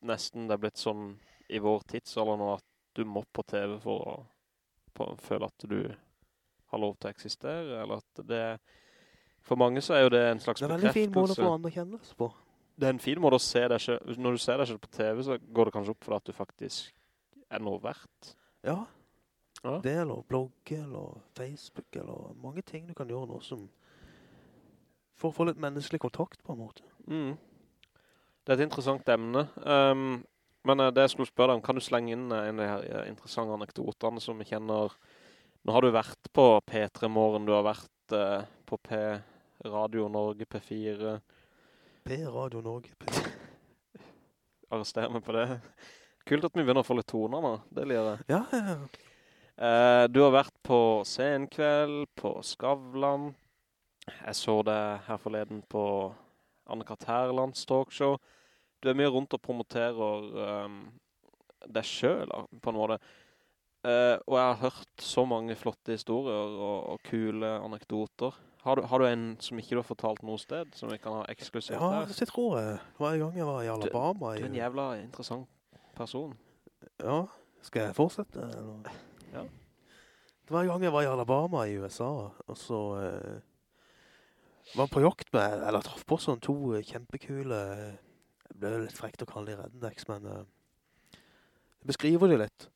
[SPEAKER 2] nesten det er blitt sånn i vår tidsalder nå at du må på TV for å på, føle at du har lov til å eksistere, eller at det For mange så er jo det en slags
[SPEAKER 1] Det er en veldig fin måte
[SPEAKER 2] bekreftelse.
[SPEAKER 1] for anerkjennelse på.
[SPEAKER 2] Det er en fin måte å se deg selv. Når du ser deg selv på TV, så går det kanskje opp for deg at du faktisk er noe verdt.
[SPEAKER 1] Ja,
[SPEAKER 2] Ja.
[SPEAKER 1] det eller blogge, eller Facebook, eller mange ting du kan gjøre nå som får få litt menneskelig kontakt på en måte.
[SPEAKER 2] Mm. Det er et interessant emne. Um, men eh, det jeg skulle spørre deg om, kan du slenge inn eh, en av de her eh, interessante anekdotene som vi kjenner? Nå har du vært på P3 Morgen, du har vært uh, på P, Radio Norge, P4.
[SPEAKER 1] P-Radio Norge.
[SPEAKER 2] Arrester meg på det. Kult at vi begynner å få litt toner nå. Det liker jeg.
[SPEAKER 1] Ja, ja, ja.
[SPEAKER 2] Eh, du har vært på Senkveld, på Skavlan. Jeg så det her forleden på Anne-Kat. Herlands talkshow. Du er mye rundt og promoterer um, deg selv, på en måte. Eh, og jeg har hørt så mange flotte historier og, og kule anekdoter. Har du, har du en som ikke du har fortalt noe sted, som vi kan ha eksklusivt
[SPEAKER 1] Ja,
[SPEAKER 2] her?
[SPEAKER 1] det tror jeg. Hver gang jeg var i Alabama.
[SPEAKER 2] Du er en jævla interessant person.
[SPEAKER 1] Ja, skal jeg fortsette? Eller?
[SPEAKER 2] Ja.
[SPEAKER 1] Det var en gang jeg var i Alabama i USA, og så eh, var på jakt med, eller traff på sånn to eh, kjempekule, det ble litt frekt å kalle de rednecks, men eh, jeg beskriver de litt.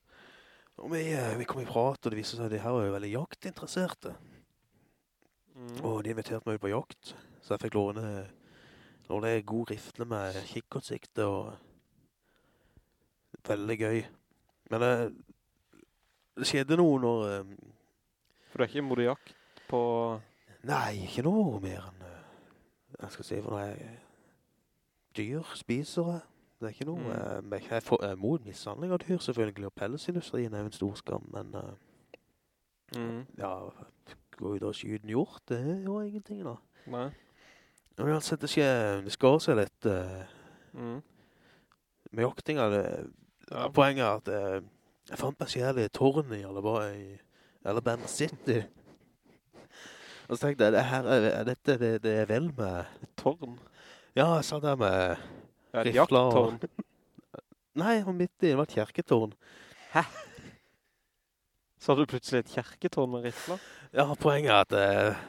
[SPEAKER 1] Og vi, eh, vi kom i prat, og det viser seg at de her var jo veldig jaktinteresserte.
[SPEAKER 2] Mm.
[SPEAKER 1] Og de inviterte meg ut på jakt, så jeg fikk låne, låne god rifle med kikkertsikte, og veldig gøy. Men det, det skjedde noe når... eh,
[SPEAKER 2] For du er ikke imot jakt på...
[SPEAKER 1] Nei, ikke noe mer enn eh, Jeg skal si for når jeg, Dyr spiser jeg Det er ikke noe
[SPEAKER 2] Mm.
[SPEAKER 1] Jeg, Jeg for- jeg er mot mishandling av dyr selvfølgelig Og pelsindustrien er jo en stor skam Men Uh,
[SPEAKER 2] Mm.
[SPEAKER 1] ja Gå ut og skyte en hjort Det var ingenting da
[SPEAKER 2] Nei.
[SPEAKER 1] Men uansett det skjer Det skar seg litt uh,
[SPEAKER 2] Mm.
[SPEAKER 1] Med jaktinga det,
[SPEAKER 2] Ja.
[SPEAKER 1] Poenget er at uh, Jeg fant meg selv i et eller i Alabama, i Alabama City Og så tenkte jeg det her er, dette det, det er vel med
[SPEAKER 2] Et tårn.
[SPEAKER 1] Ja, jeg sa det med
[SPEAKER 2] Ja,
[SPEAKER 1] Rifler og-. Nei, midt i, det var et kjerketårn.
[SPEAKER 2] Så hadde du plutselig et kjerketårn med rifler.
[SPEAKER 1] Ja, poenget er at eh,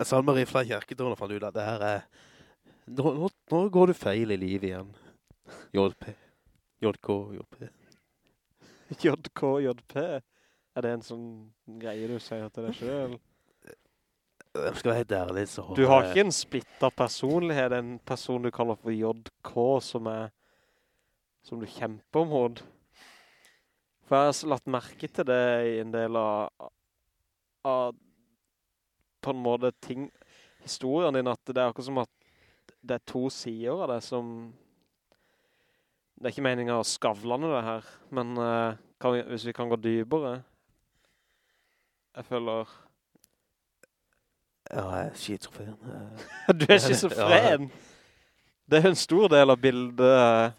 [SPEAKER 1] jeg sa med rifler i kjerketårn fant ut at det her er... Nå, nå, nå går du feil i livet igjen. JP. JK, JP.
[SPEAKER 2] JK, JP. Er det en sånn greie du sier til deg selv?
[SPEAKER 1] Jeg skal være helt ærlig, så...
[SPEAKER 2] Du har ikke en splittet personlighet, en person du kaller for JK, som er... Som du kjemper mot. For jeg har latt lagt merke til det i en del av... av på en måte ting... Historien din, at det er akkurat som at det er to sider av det som... Det er ikke meningen å skavlande det her, men uh, kan vi, hvis vi kan gå dypere... Jeg føler...
[SPEAKER 1] Ja, jeg er schizofren. Eh,
[SPEAKER 2] Du er schizofren. Det er en stor del av bildet,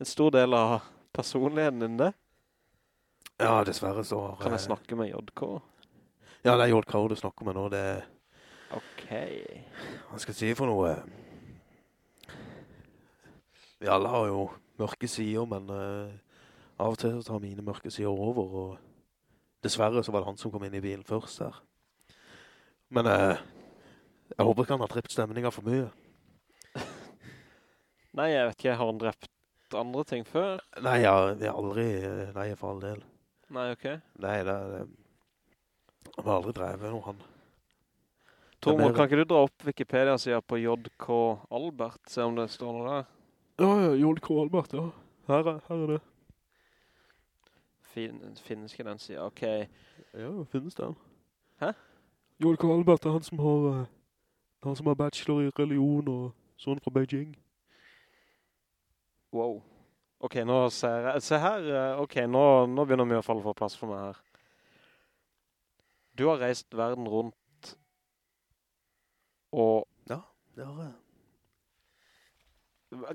[SPEAKER 2] en stor del av personligheten din det.
[SPEAKER 1] Ja, dessverre så har
[SPEAKER 2] Kan jeg snakke med JK?
[SPEAKER 1] Ja, det er JK du snakker med nå. Det.
[SPEAKER 2] Ok.
[SPEAKER 1] Hva skal jeg si for noe? Vi alle har jo mørke sider, men uh, av og til så tar mine mørke sider over, og dessverre så var det han som kom inn i bilen først her. Men uh, jeg håper ikke han har drept stemningen for mye.
[SPEAKER 2] Nei, jeg vet ikke, har han drept andre ting før?
[SPEAKER 1] Nei, vi har aldri, eh, nei, for all del.
[SPEAKER 2] Nei, ok.
[SPEAKER 1] Nei, det er... Han har aldri drevet noe, han.
[SPEAKER 2] Tormod, kan ikke du dra opp Wikipedia-siden på JK Albert, se om det står noe der?
[SPEAKER 4] Ja, ja, JK Albert, ja. Her er, her er det.
[SPEAKER 2] Fin, finnes ikke den siden, ok.
[SPEAKER 4] Ja, finnes den.
[SPEAKER 2] Hæ?
[SPEAKER 4] JK Albert er han som har, eh, han som har bachelor i religion og sånn fra Beijing.
[SPEAKER 2] Wow. Ok, nå ser jeg, se her, eh, ok, nå, nå begynner mye å falle for plass for meg her. Du har reist verden rundt, og Ja,
[SPEAKER 1] Det har jeg.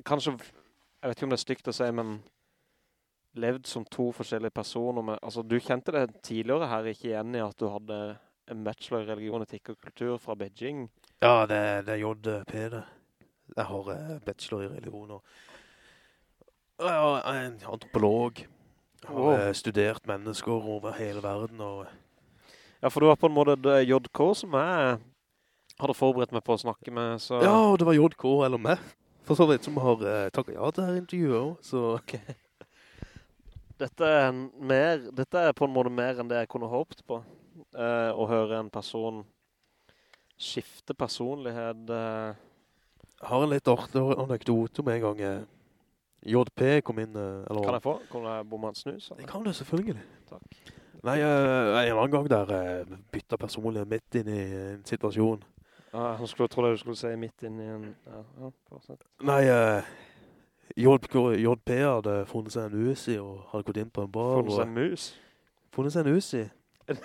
[SPEAKER 2] kanskje, jeg vet ikke om det er stygt å si, men levd som to forskjellige personer. Med, altså, du kjente det tidligere her ikke igjen i at du hadde en bachelor i religion, etikk og kultur fra Beijing.
[SPEAKER 1] Ja, det, det er JP det. Jeg har eh, bachelor i religion og en antropolog. Jeg har
[SPEAKER 2] Wow.
[SPEAKER 1] eh, studert mennesker over hele verden og
[SPEAKER 2] Ja, for du var på en måte JK som jeg hadde forberedt meg på å snakke med, så...
[SPEAKER 1] Ja, og det var JK eller meg. For så vidt som har uh, takket ja til dette intervjuet også, så
[SPEAKER 2] Dette er, mer, dette er på en måte mer enn det jeg kunne håpet på. Eh, å høre en person skifte personlighet. Eh.
[SPEAKER 1] jeg har en litt artig anekdote om en gang eh, JP kom inn, eh, eller
[SPEAKER 2] Kan jeg få? Kan jeg bomme en snus?
[SPEAKER 1] Det
[SPEAKER 2] eller?
[SPEAKER 1] kan du selvfølgelig.
[SPEAKER 2] Takk.
[SPEAKER 1] Nei, eh, en annen gang der uh, bytta personlighet midt inn i en situasjon.
[SPEAKER 2] Ja, han skulle tro det du skulle si midt inn i en... Ja, ja, fortsett.
[SPEAKER 1] Nei, eh, JK, JP hadde funnet seg en usi og hadde gått inn på en bar.
[SPEAKER 2] Funnet seg en mus.
[SPEAKER 1] funnet seg en usi.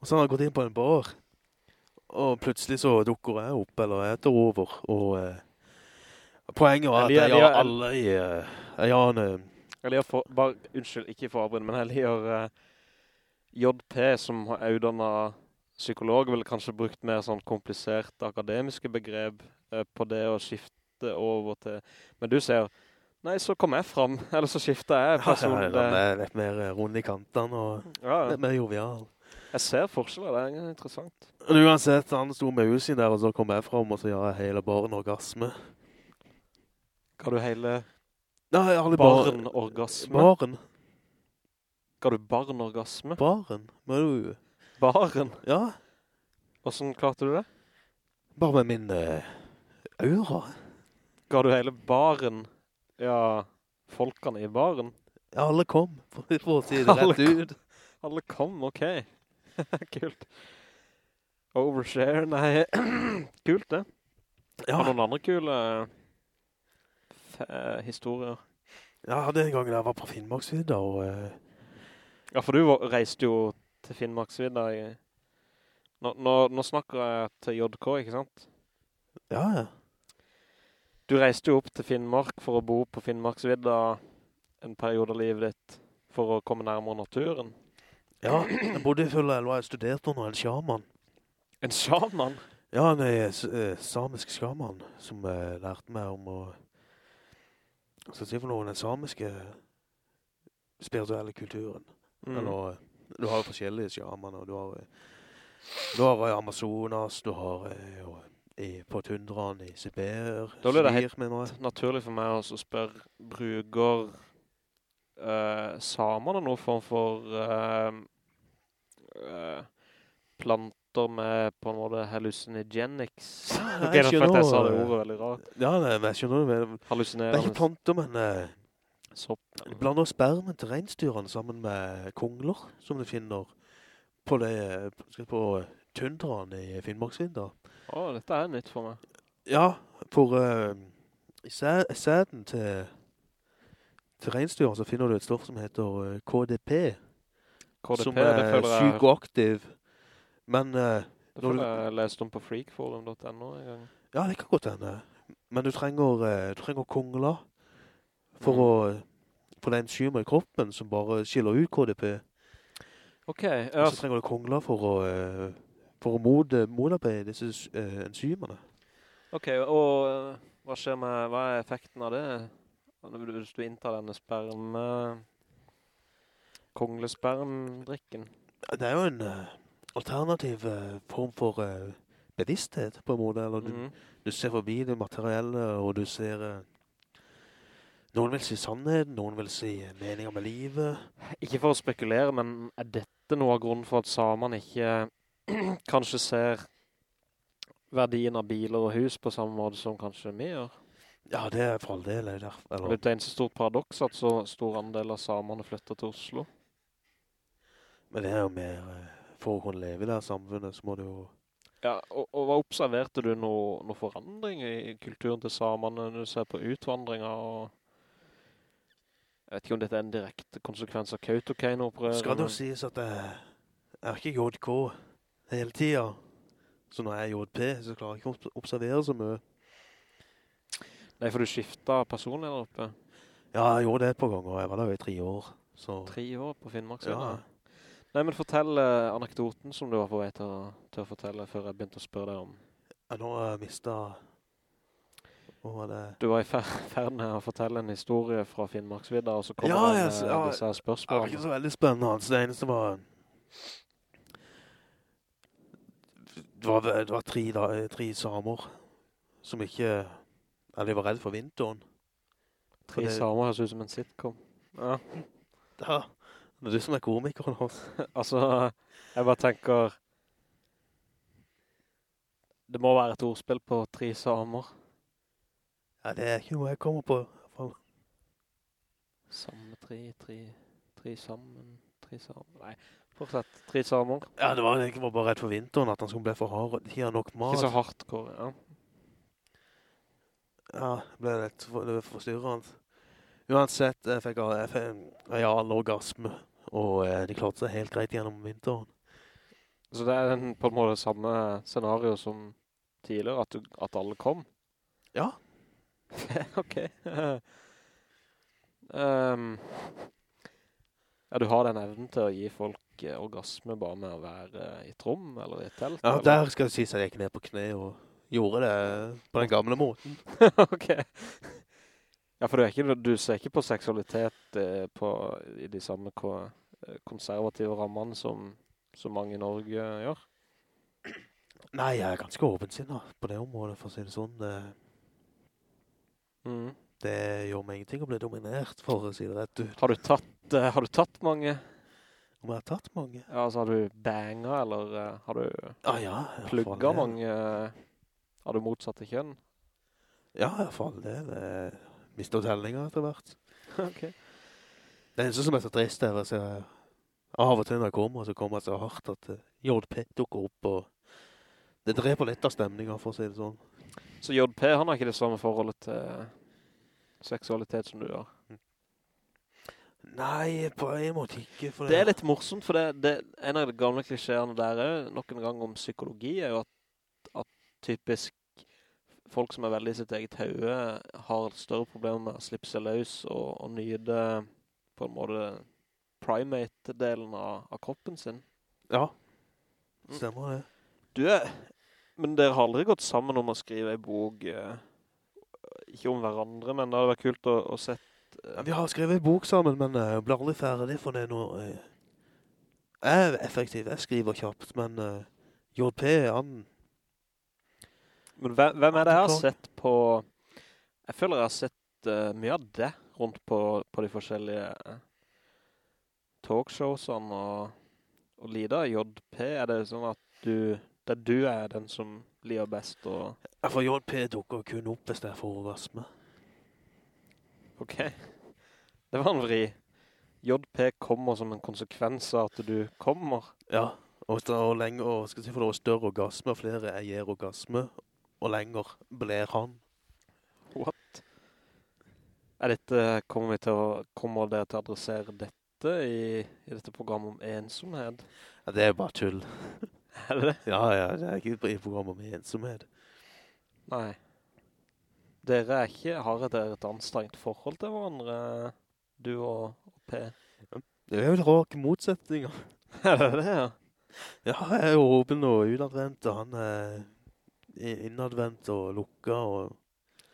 [SPEAKER 1] og så hadde han gått inn på en bar. Og plutselig så dukker jeg opp, eller jeg etter over. Og eh, poenget var at
[SPEAKER 2] Jeg
[SPEAKER 1] jeg har alle i... eh, Jeg har en... eh,
[SPEAKER 2] Jeg liker for, bare, unnskyld, ikke for avbrudd, men jeg liker uh, JP som er utdannet psykolog, ville kanskje brukt mer sånn kompliserte akademiske begrep uh, på det å skifte over til... Men du ser, nei, så kom jeg frem, eller så skiftet jeg personlig.
[SPEAKER 1] Ja, ja, er litt mer eh, rund i kantene og
[SPEAKER 2] ja,
[SPEAKER 1] litt mer jovial.
[SPEAKER 2] jeg ser forskjeller, det er interessant.
[SPEAKER 1] Uansett, han sto med Uzi der, og så kom jeg frem, og så gjør jeg hele barn orgasme.
[SPEAKER 2] Ga du hele
[SPEAKER 1] Nei, alle
[SPEAKER 2] barn orgasme?
[SPEAKER 1] Baren.
[SPEAKER 2] Ga du barn orgasme?
[SPEAKER 1] Baren. Men du...
[SPEAKER 2] Baren?
[SPEAKER 1] Ja,
[SPEAKER 2] Hvordan klarte du det?
[SPEAKER 1] bare med min uh, aura.
[SPEAKER 2] Ga du hele baren? Ja, folkene i baren?
[SPEAKER 1] Ja, alle kom, for, å si det rett ut.
[SPEAKER 2] Alle kom, ok. Kult. Overshare, nei. Kult det. Har
[SPEAKER 1] Ja,
[SPEAKER 2] noen andre kule eh, historier?
[SPEAKER 1] jeg hadde en gang da jeg var på Finnmarksvidda, og... eh,
[SPEAKER 2] Ja, for du var- reiste jo til Finnmarksvidda. Nå, nå, nå snakker jeg til JK, ikke sant?
[SPEAKER 1] ja, ja.
[SPEAKER 2] Du reiste jo opp til Finnmark for å bo på Finnmarksvidda en periode av livet ditt for å komme nærmere naturen.
[SPEAKER 1] Ja, jeg bodde i fulle elva, jeg studerte under en sjaman.
[SPEAKER 2] En sjaman?
[SPEAKER 1] Ja, en eh, eh, samisk sjaman som eh, lærte meg om å... Skal si for noe? Den samiske spirituelle kulturen.
[SPEAKER 2] Mm.
[SPEAKER 1] Eller, eh, du har jo forskjellige shamaner. Du har, eh, du har eh, Amazonas, du har jo, i, på tundraen i Sibir.
[SPEAKER 2] Da blir det helt- naturlig for meg å spørre, bruker uh, samene noen form for eh, eh, planter med på en måte hallucinogenics?
[SPEAKER 1] Ja,
[SPEAKER 2] ok,
[SPEAKER 1] jeg skjønner,
[SPEAKER 2] jeg sa det ordet veldig rart.
[SPEAKER 1] Ja, men jeg skjønner det. Hallucinerende. Det er ikke planter, men Uh,
[SPEAKER 2] sopp.
[SPEAKER 1] de blander spermen til regnstyrene sammen med kongler, som du finner på, det, på tundraen i Finnmarksvinda.
[SPEAKER 2] Å, dette er nytt for meg.
[SPEAKER 1] Ja, for uh, i sæden til, til reinsdyr så finner du et stoff som heter eh, KDP,
[SPEAKER 2] KDP,
[SPEAKER 1] som
[SPEAKER 2] det
[SPEAKER 1] er
[SPEAKER 2] jeg,
[SPEAKER 1] psykoaktiv. Men Uh,
[SPEAKER 2] det
[SPEAKER 1] får
[SPEAKER 2] jeg leste om på freakforum.no en gang.
[SPEAKER 1] ja, det kan godt hende. Men du trenger, uh, du trenger kongler for
[SPEAKER 2] Mm.
[SPEAKER 1] å for det er enzymer i kroppen som bare skiller ut KDP.
[SPEAKER 2] Ok, ja,
[SPEAKER 1] så trenger du kongler for å, Uh, for å mode, motarbeide disse eh, enzymene.
[SPEAKER 2] ok, og eh, hva skjer med, hva er effekten av det? Hvis du inntar denne sperme, konglespermdrikken?
[SPEAKER 1] Det er jo en eh, alternativ eh, form for eh, bevissthet, på en måte. Eller du,
[SPEAKER 2] mm.
[SPEAKER 1] du ser forbi det materielle, og du ser... eh, noen vil si sannhet, noen vil si meninger med livet.
[SPEAKER 2] Ikke for å spekulere, men er dette noe av grunnen for at samene ikke kanskje ser verdien av biler og hus på samme måte som kanskje vi gjør?
[SPEAKER 1] Ja, det er for all del. Eller, det-
[SPEAKER 2] Det
[SPEAKER 1] Eller,
[SPEAKER 2] er en så stort paradoks at så stor andel av samene flytter til Oslo.
[SPEAKER 1] men det er jo mer... for å kunne leve i det samfunnet, så må du jo...
[SPEAKER 2] Ja, og, og hva observerte du noe, noe forandring i kulturen til samene når du ser på utvandringer og... Jeg vet ikke om dette er en direkte konsekvens av Kautokeino-opprøret.
[SPEAKER 1] Skal det jo sies at jeg er ikke JK hele tiden. Så når jeg er JP, så klarer jeg ikke å obs- observere så mye.
[SPEAKER 2] Nei, for du skiftet personlig der oppe.
[SPEAKER 1] Ja, jeg gjorde det et par ganger. Jeg var der jo i tre år. Så
[SPEAKER 2] Tre år på Finnmarksøya.
[SPEAKER 1] Ja.
[SPEAKER 2] Nei, men fortell eh, anekdoten som du var på vei til å, til å fortelle før jeg begynte å spørre deg om.
[SPEAKER 1] ja, nå har jeg mistet... Hva var det?
[SPEAKER 2] Du var i fer ferden her å fortelle en historie fra Finnmarksvidda, og så kommer
[SPEAKER 1] Ja, det
[SPEAKER 2] en,
[SPEAKER 1] s- ja,
[SPEAKER 2] disse her
[SPEAKER 1] Det var ikke så veldig spennende. Så det eneste var... Det var, det var tre, da, tre samer som ikke... Eller de var redd for vinteren.
[SPEAKER 2] Tre
[SPEAKER 1] det-
[SPEAKER 2] samer høres ut som en sitcom. Ja.
[SPEAKER 1] Ja, det er du som er komikeren hans.
[SPEAKER 2] altså, jeg bare tenker... Det må være et ordspill på tre samer.
[SPEAKER 1] Ja, det er ikke noe jeg kommer på.
[SPEAKER 2] Samme tre, tre, tre sammen, tre sammen. Nei, fortsett. Tre samer.
[SPEAKER 1] Ja, det var, egentlig bare redd for vinteren, at han skulle bli for hard, og de har nok mat.
[SPEAKER 2] Ikke så hardcore, ja.
[SPEAKER 1] Ja, det ble litt for, forstyrrende. Uansett, jeg fikk jeg fikk real orgasme, og eh, de klarte seg helt greit gjennom vinteren.
[SPEAKER 2] Så det er en, på en måte samme scenario som tidligere, at, du, at alle kom?
[SPEAKER 1] Ja,
[SPEAKER 2] ok. um, ja, du har den evnen til å gi folk eh, orgasme bare med å være i et rom eller i et telt?
[SPEAKER 1] ja
[SPEAKER 2] eller?
[SPEAKER 1] der skal du si at jeg gikk ned på kne og gjorde det på den gamle måten.
[SPEAKER 2] ok. Ja, for du, er ikke, du ser ikke på seksualitet eh, på, i de samme eh, konservative rammene som, som mange i Norge gjør?
[SPEAKER 1] Nei, jeg er ganske åpensinnet på det området, for å si det sånn. Det,
[SPEAKER 2] Mm.
[SPEAKER 1] det gjør meg ingenting å bli dominert, for å si det rett ut.
[SPEAKER 2] Har, du tatt, eh, har du tatt mange?
[SPEAKER 1] Om jeg har tatt mange?
[SPEAKER 2] Ja, altså har du banger, eller eh, har du
[SPEAKER 1] Ah, ja, det.
[SPEAKER 2] mange eh, Har du motsatte kjønn?
[SPEAKER 1] Ja, i hvert fall det. det mistet tellinger etter hvert.
[SPEAKER 2] ok.
[SPEAKER 1] Det eneste som er så trist er å se av og til når jeg kommer, så kommer jeg så hardt at eh, JP dukker opp, og det dreper litt av stemningen, for å si det sånn.
[SPEAKER 2] Så JP, han har ikke det samme forholdet til seksualitet som du har.
[SPEAKER 1] Nei, på en måte ikke. For
[SPEAKER 2] Det er litt morsomt, for det, det, en av de gamle klisjerene der er nok en gang om psykologi, er jo at, at typisk folk som er veldig i sitt eget høye har større problemer med å slippe seg løs og, og nyde på en måte primate-delen av, av kroppen sin.
[SPEAKER 1] Ja, stemmer det.
[SPEAKER 2] Du er, men dere har aldri gått sammen om å skrive en bok, eh, ikke om hverandre, men det hadde vært kult å, å sett eh,
[SPEAKER 1] Ja, vi har skrevet en bok sammen, men jeg blir aldri ferdig for det nå. eh, Jeg er effektiv, jeg skriver kjapt, men eh, JP, han...
[SPEAKER 2] Men hvem, hvem er det jeg har sett på Jeg føler jeg har sett eh, mye av det rundt på, på de forskjellige talkshowsene og, og Lida JP, er det sånn at du det du er den som lider best og
[SPEAKER 1] Ja, For JP dukker kun opp hvis er for orgasme.
[SPEAKER 2] ok det var en vri JP kommer som en konsekvens av at du kommer
[SPEAKER 1] Ja, og, hvis det er lenger, og skal si for det var større orgasme, flere jeg gir orgasme, og lenger blir han.
[SPEAKER 2] What? Er dette, kommer vi til å, kommer dere til å adressere dette i, i dette programmet om ensomhet?
[SPEAKER 1] Ja, det er bare tull.
[SPEAKER 2] Er det det?
[SPEAKER 1] Ja, ja, det er ikke i programmet om ensomhet.
[SPEAKER 2] Nei. Dere er ikke, har dere et anstrengt forhold til hverandre, du og, og P?
[SPEAKER 1] Det er jo rake motsetninger.
[SPEAKER 2] Er det det, ja?
[SPEAKER 1] Ja, jeg er jo åpen og utadvendt, og han er innadvent innadvendt og lukka, og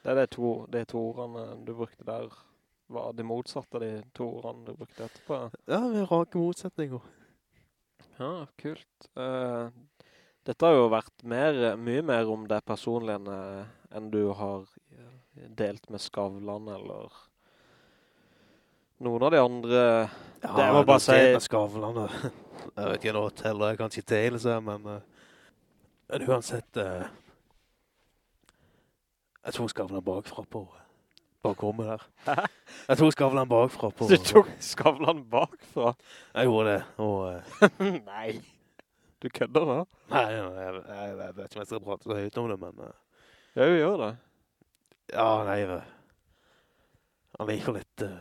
[SPEAKER 2] Det er de to, de to ordene du brukte der, var det motsatte de to ordene du brukte etterpå.
[SPEAKER 1] ja, vi rake motsetninger.
[SPEAKER 2] Ja, kult. Uh, dette har jo vært mer, mye mer om det personlige enn, eh, enn du har eh, delt med Skavlan, eller noen av de andre.
[SPEAKER 1] Ja,
[SPEAKER 2] Det må bare si-
[SPEAKER 1] jeg Skavlan, jeg vet ikke noe teller jeg kan ikke til seg, men, Uh, men uansett, eh, jeg tok Skavlan bakfra på, bakrommet der. Jeg tok Skavlan bakfra på,
[SPEAKER 2] Du tok skavlen bakfra?
[SPEAKER 1] jeg gjorde det, og eh,
[SPEAKER 2] Nei. Du kødder da?
[SPEAKER 1] nei, jeg, jeg, jeg vet ikke om jeg skal prate så høyt om det, men eh,
[SPEAKER 2] Ja, vi gjør det.
[SPEAKER 1] ja, nei, han liker litt, Uh...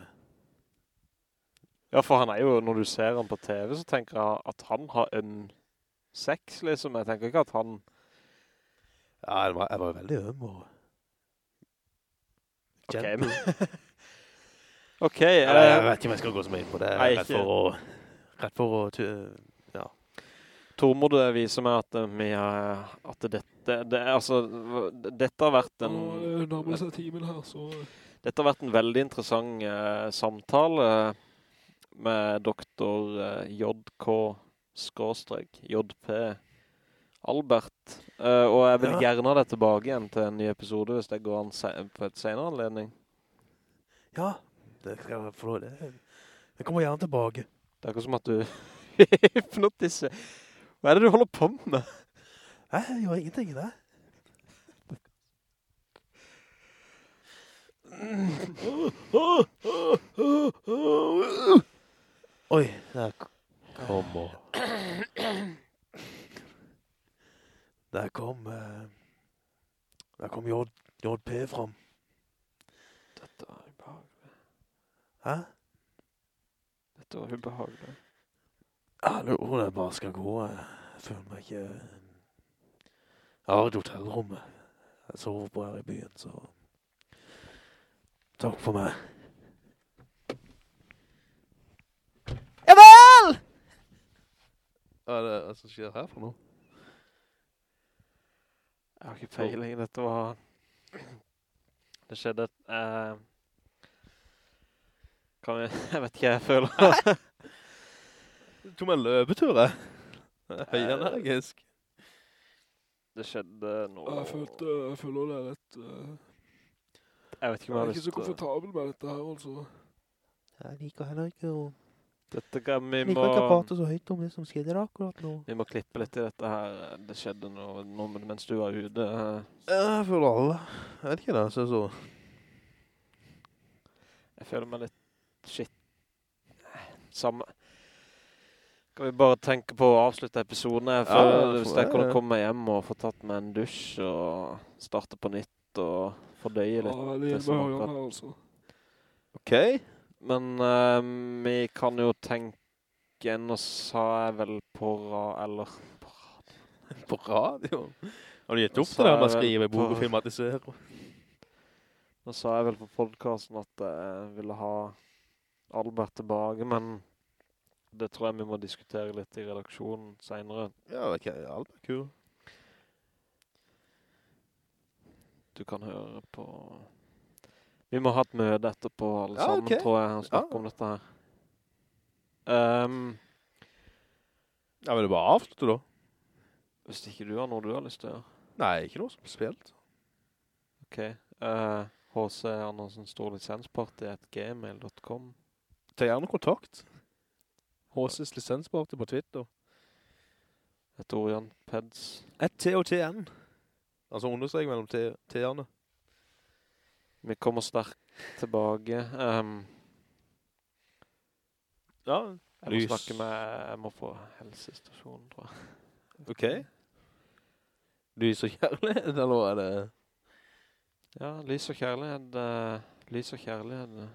[SPEAKER 2] Ja, for han er jo, når du ser han på TV, så tenker jeg at han har en sex, liksom. Jeg tenker ikke at han...
[SPEAKER 1] ja, jeg var, jeg var veldig øm, og
[SPEAKER 2] Ok, men... ok,
[SPEAKER 1] Ja, jeg vet ikke om jeg skal gå så mye inn på det.
[SPEAKER 2] Nei,
[SPEAKER 1] rett for å... Rett for å... Ja.
[SPEAKER 2] Tormod viser meg at, eh, vi at dette, det, altså, dette har vært en...
[SPEAKER 4] Nå eh, nærmer seg timen her, så...
[SPEAKER 2] Dette har vært en veldig interessant uh, samtale med doktor uh, JK skråstrek JP Albert. uh, og jeg vil
[SPEAKER 1] Ja.
[SPEAKER 2] gjerne ha deg tilbake igjen til en ny episode hvis det går an på et senere anledning.
[SPEAKER 1] Ja, det skal jeg få lov det. Jeg kommer gjerne tilbake.
[SPEAKER 2] Det er ikke som at du hypnotiser. Hva er det du holder på med?
[SPEAKER 1] Jeg gjør ingenting, det. Oi, der må... Der kom... eh, der kom J, JP fram.
[SPEAKER 2] Dette var ubehagelig.
[SPEAKER 1] Hæ?
[SPEAKER 2] Dette var ubehagelig.
[SPEAKER 1] Hallo, jeg bare skal gå. Jeg føler meg ikke... Jeg har et hotellrom. Jeg sover på her i byen, så... Takk for meg.
[SPEAKER 2] Ja vel!
[SPEAKER 1] Hva er det som skjer her for noe?
[SPEAKER 2] Jeg har ikke peiling. Dette var... Det skjedde. Eh... Kan vi... Jeg vet ikke, jeg føler...
[SPEAKER 1] Du tok meg en løpetur, jeg. Høyenergisk.
[SPEAKER 2] Det skjedde nå...
[SPEAKER 4] Jeg, følte, jeg føler det er litt... Uh...
[SPEAKER 2] Jeg vet ikke
[SPEAKER 4] jeg
[SPEAKER 2] om jeg
[SPEAKER 4] er ikke så komfortabel med dette her, altså.
[SPEAKER 1] Jeg liker heller ikke å...
[SPEAKER 2] Dette kan vi
[SPEAKER 1] må...
[SPEAKER 2] må...
[SPEAKER 1] kan ikke prate så høyt om det som skjedde akkurat nå.
[SPEAKER 2] Vi må klippe litt i dette her. Det skjedde noe, noe mens du var ute.
[SPEAKER 1] Jeg føler alle. Jeg vet ikke det, så så...
[SPEAKER 2] Jeg føler meg litt shit. Samme. Kan vi bare tenke på å avslutte episoden? Jeg
[SPEAKER 1] Ja,
[SPEAKER 2] føler hvis jeg kunne komme hjem og få tatt meg en dusj og starte på nytt og fordøye
[SPEAKER 4] Ja,
[SPEAKER 2] litt.
[SPEAKER 4] det er
[SPEAKER 2] bare å
[SPEAKER 4] gjøre
[SPEAKER 2] det,
[SPEAKER 4] altså.
[SPEAKER 1] Ok.
[SPEAKER 2] Men uh, vi kan jo tenke, nå sa jeg vel på ra, eller på radio.
[SPEAKER 1] På radio. Har du gitt opp det der
[SPEAKER 2] er
[SPEAKER 1] med å skrive bok og filmatisere?
[SPEAKER 2] Nå sa jeg vel på podcasten at jeg ville ha Albert tilbake, men det tror jeg vi må diskutere litt i redaksjonen senere.
[SPEAKER 1] Ja, ok, Albert, er kul.
[SPEAKER 2] Du kan høre på... Vi må ha et møte etterpå, alle
[SPEAKER 1] Ja,
[SPEAKER 2] sammen,
[SPEAKER 1] ok.
[SPEAKER 2] tror jeg, og snakke
[SPEAKER 1] Ja.
[SPEAKER 2] om dette her. Um,
[SPEAKER 1] Ja, det er bare avslutte da?
[SPEAKER 2] hvis ikke du har noe du har lyst til å gjøre.
[SPEAKER 1] Nei, ikke noe som Ok. H.C.
[SPEAKER 2] Ok. Uh. Andersen Stor Lisensparty at gmail.com
[SPEAKER 1] Ta gjerne kontakt. HC's lisensparty på Twitter.
[SPEAKER 2] Et Orion Peds.
[SPEAKER 1] Et T-O-T-N. Altså understrek mellom T- T-ene.
[SPEAKER 2] Vi kommer sterkt tilbake. Um,
[SPEAKER 1] Ja,
[SPEAKER 2] jeg må snakke med... Jeg må få helsestasjonen, tror jeg.
[SPEAKER 1] ok. Lys og kjærlighet, eller er det...
[SPEAKER 2] Ja, lys og kjærlighet. uh, lys og kjærlighet.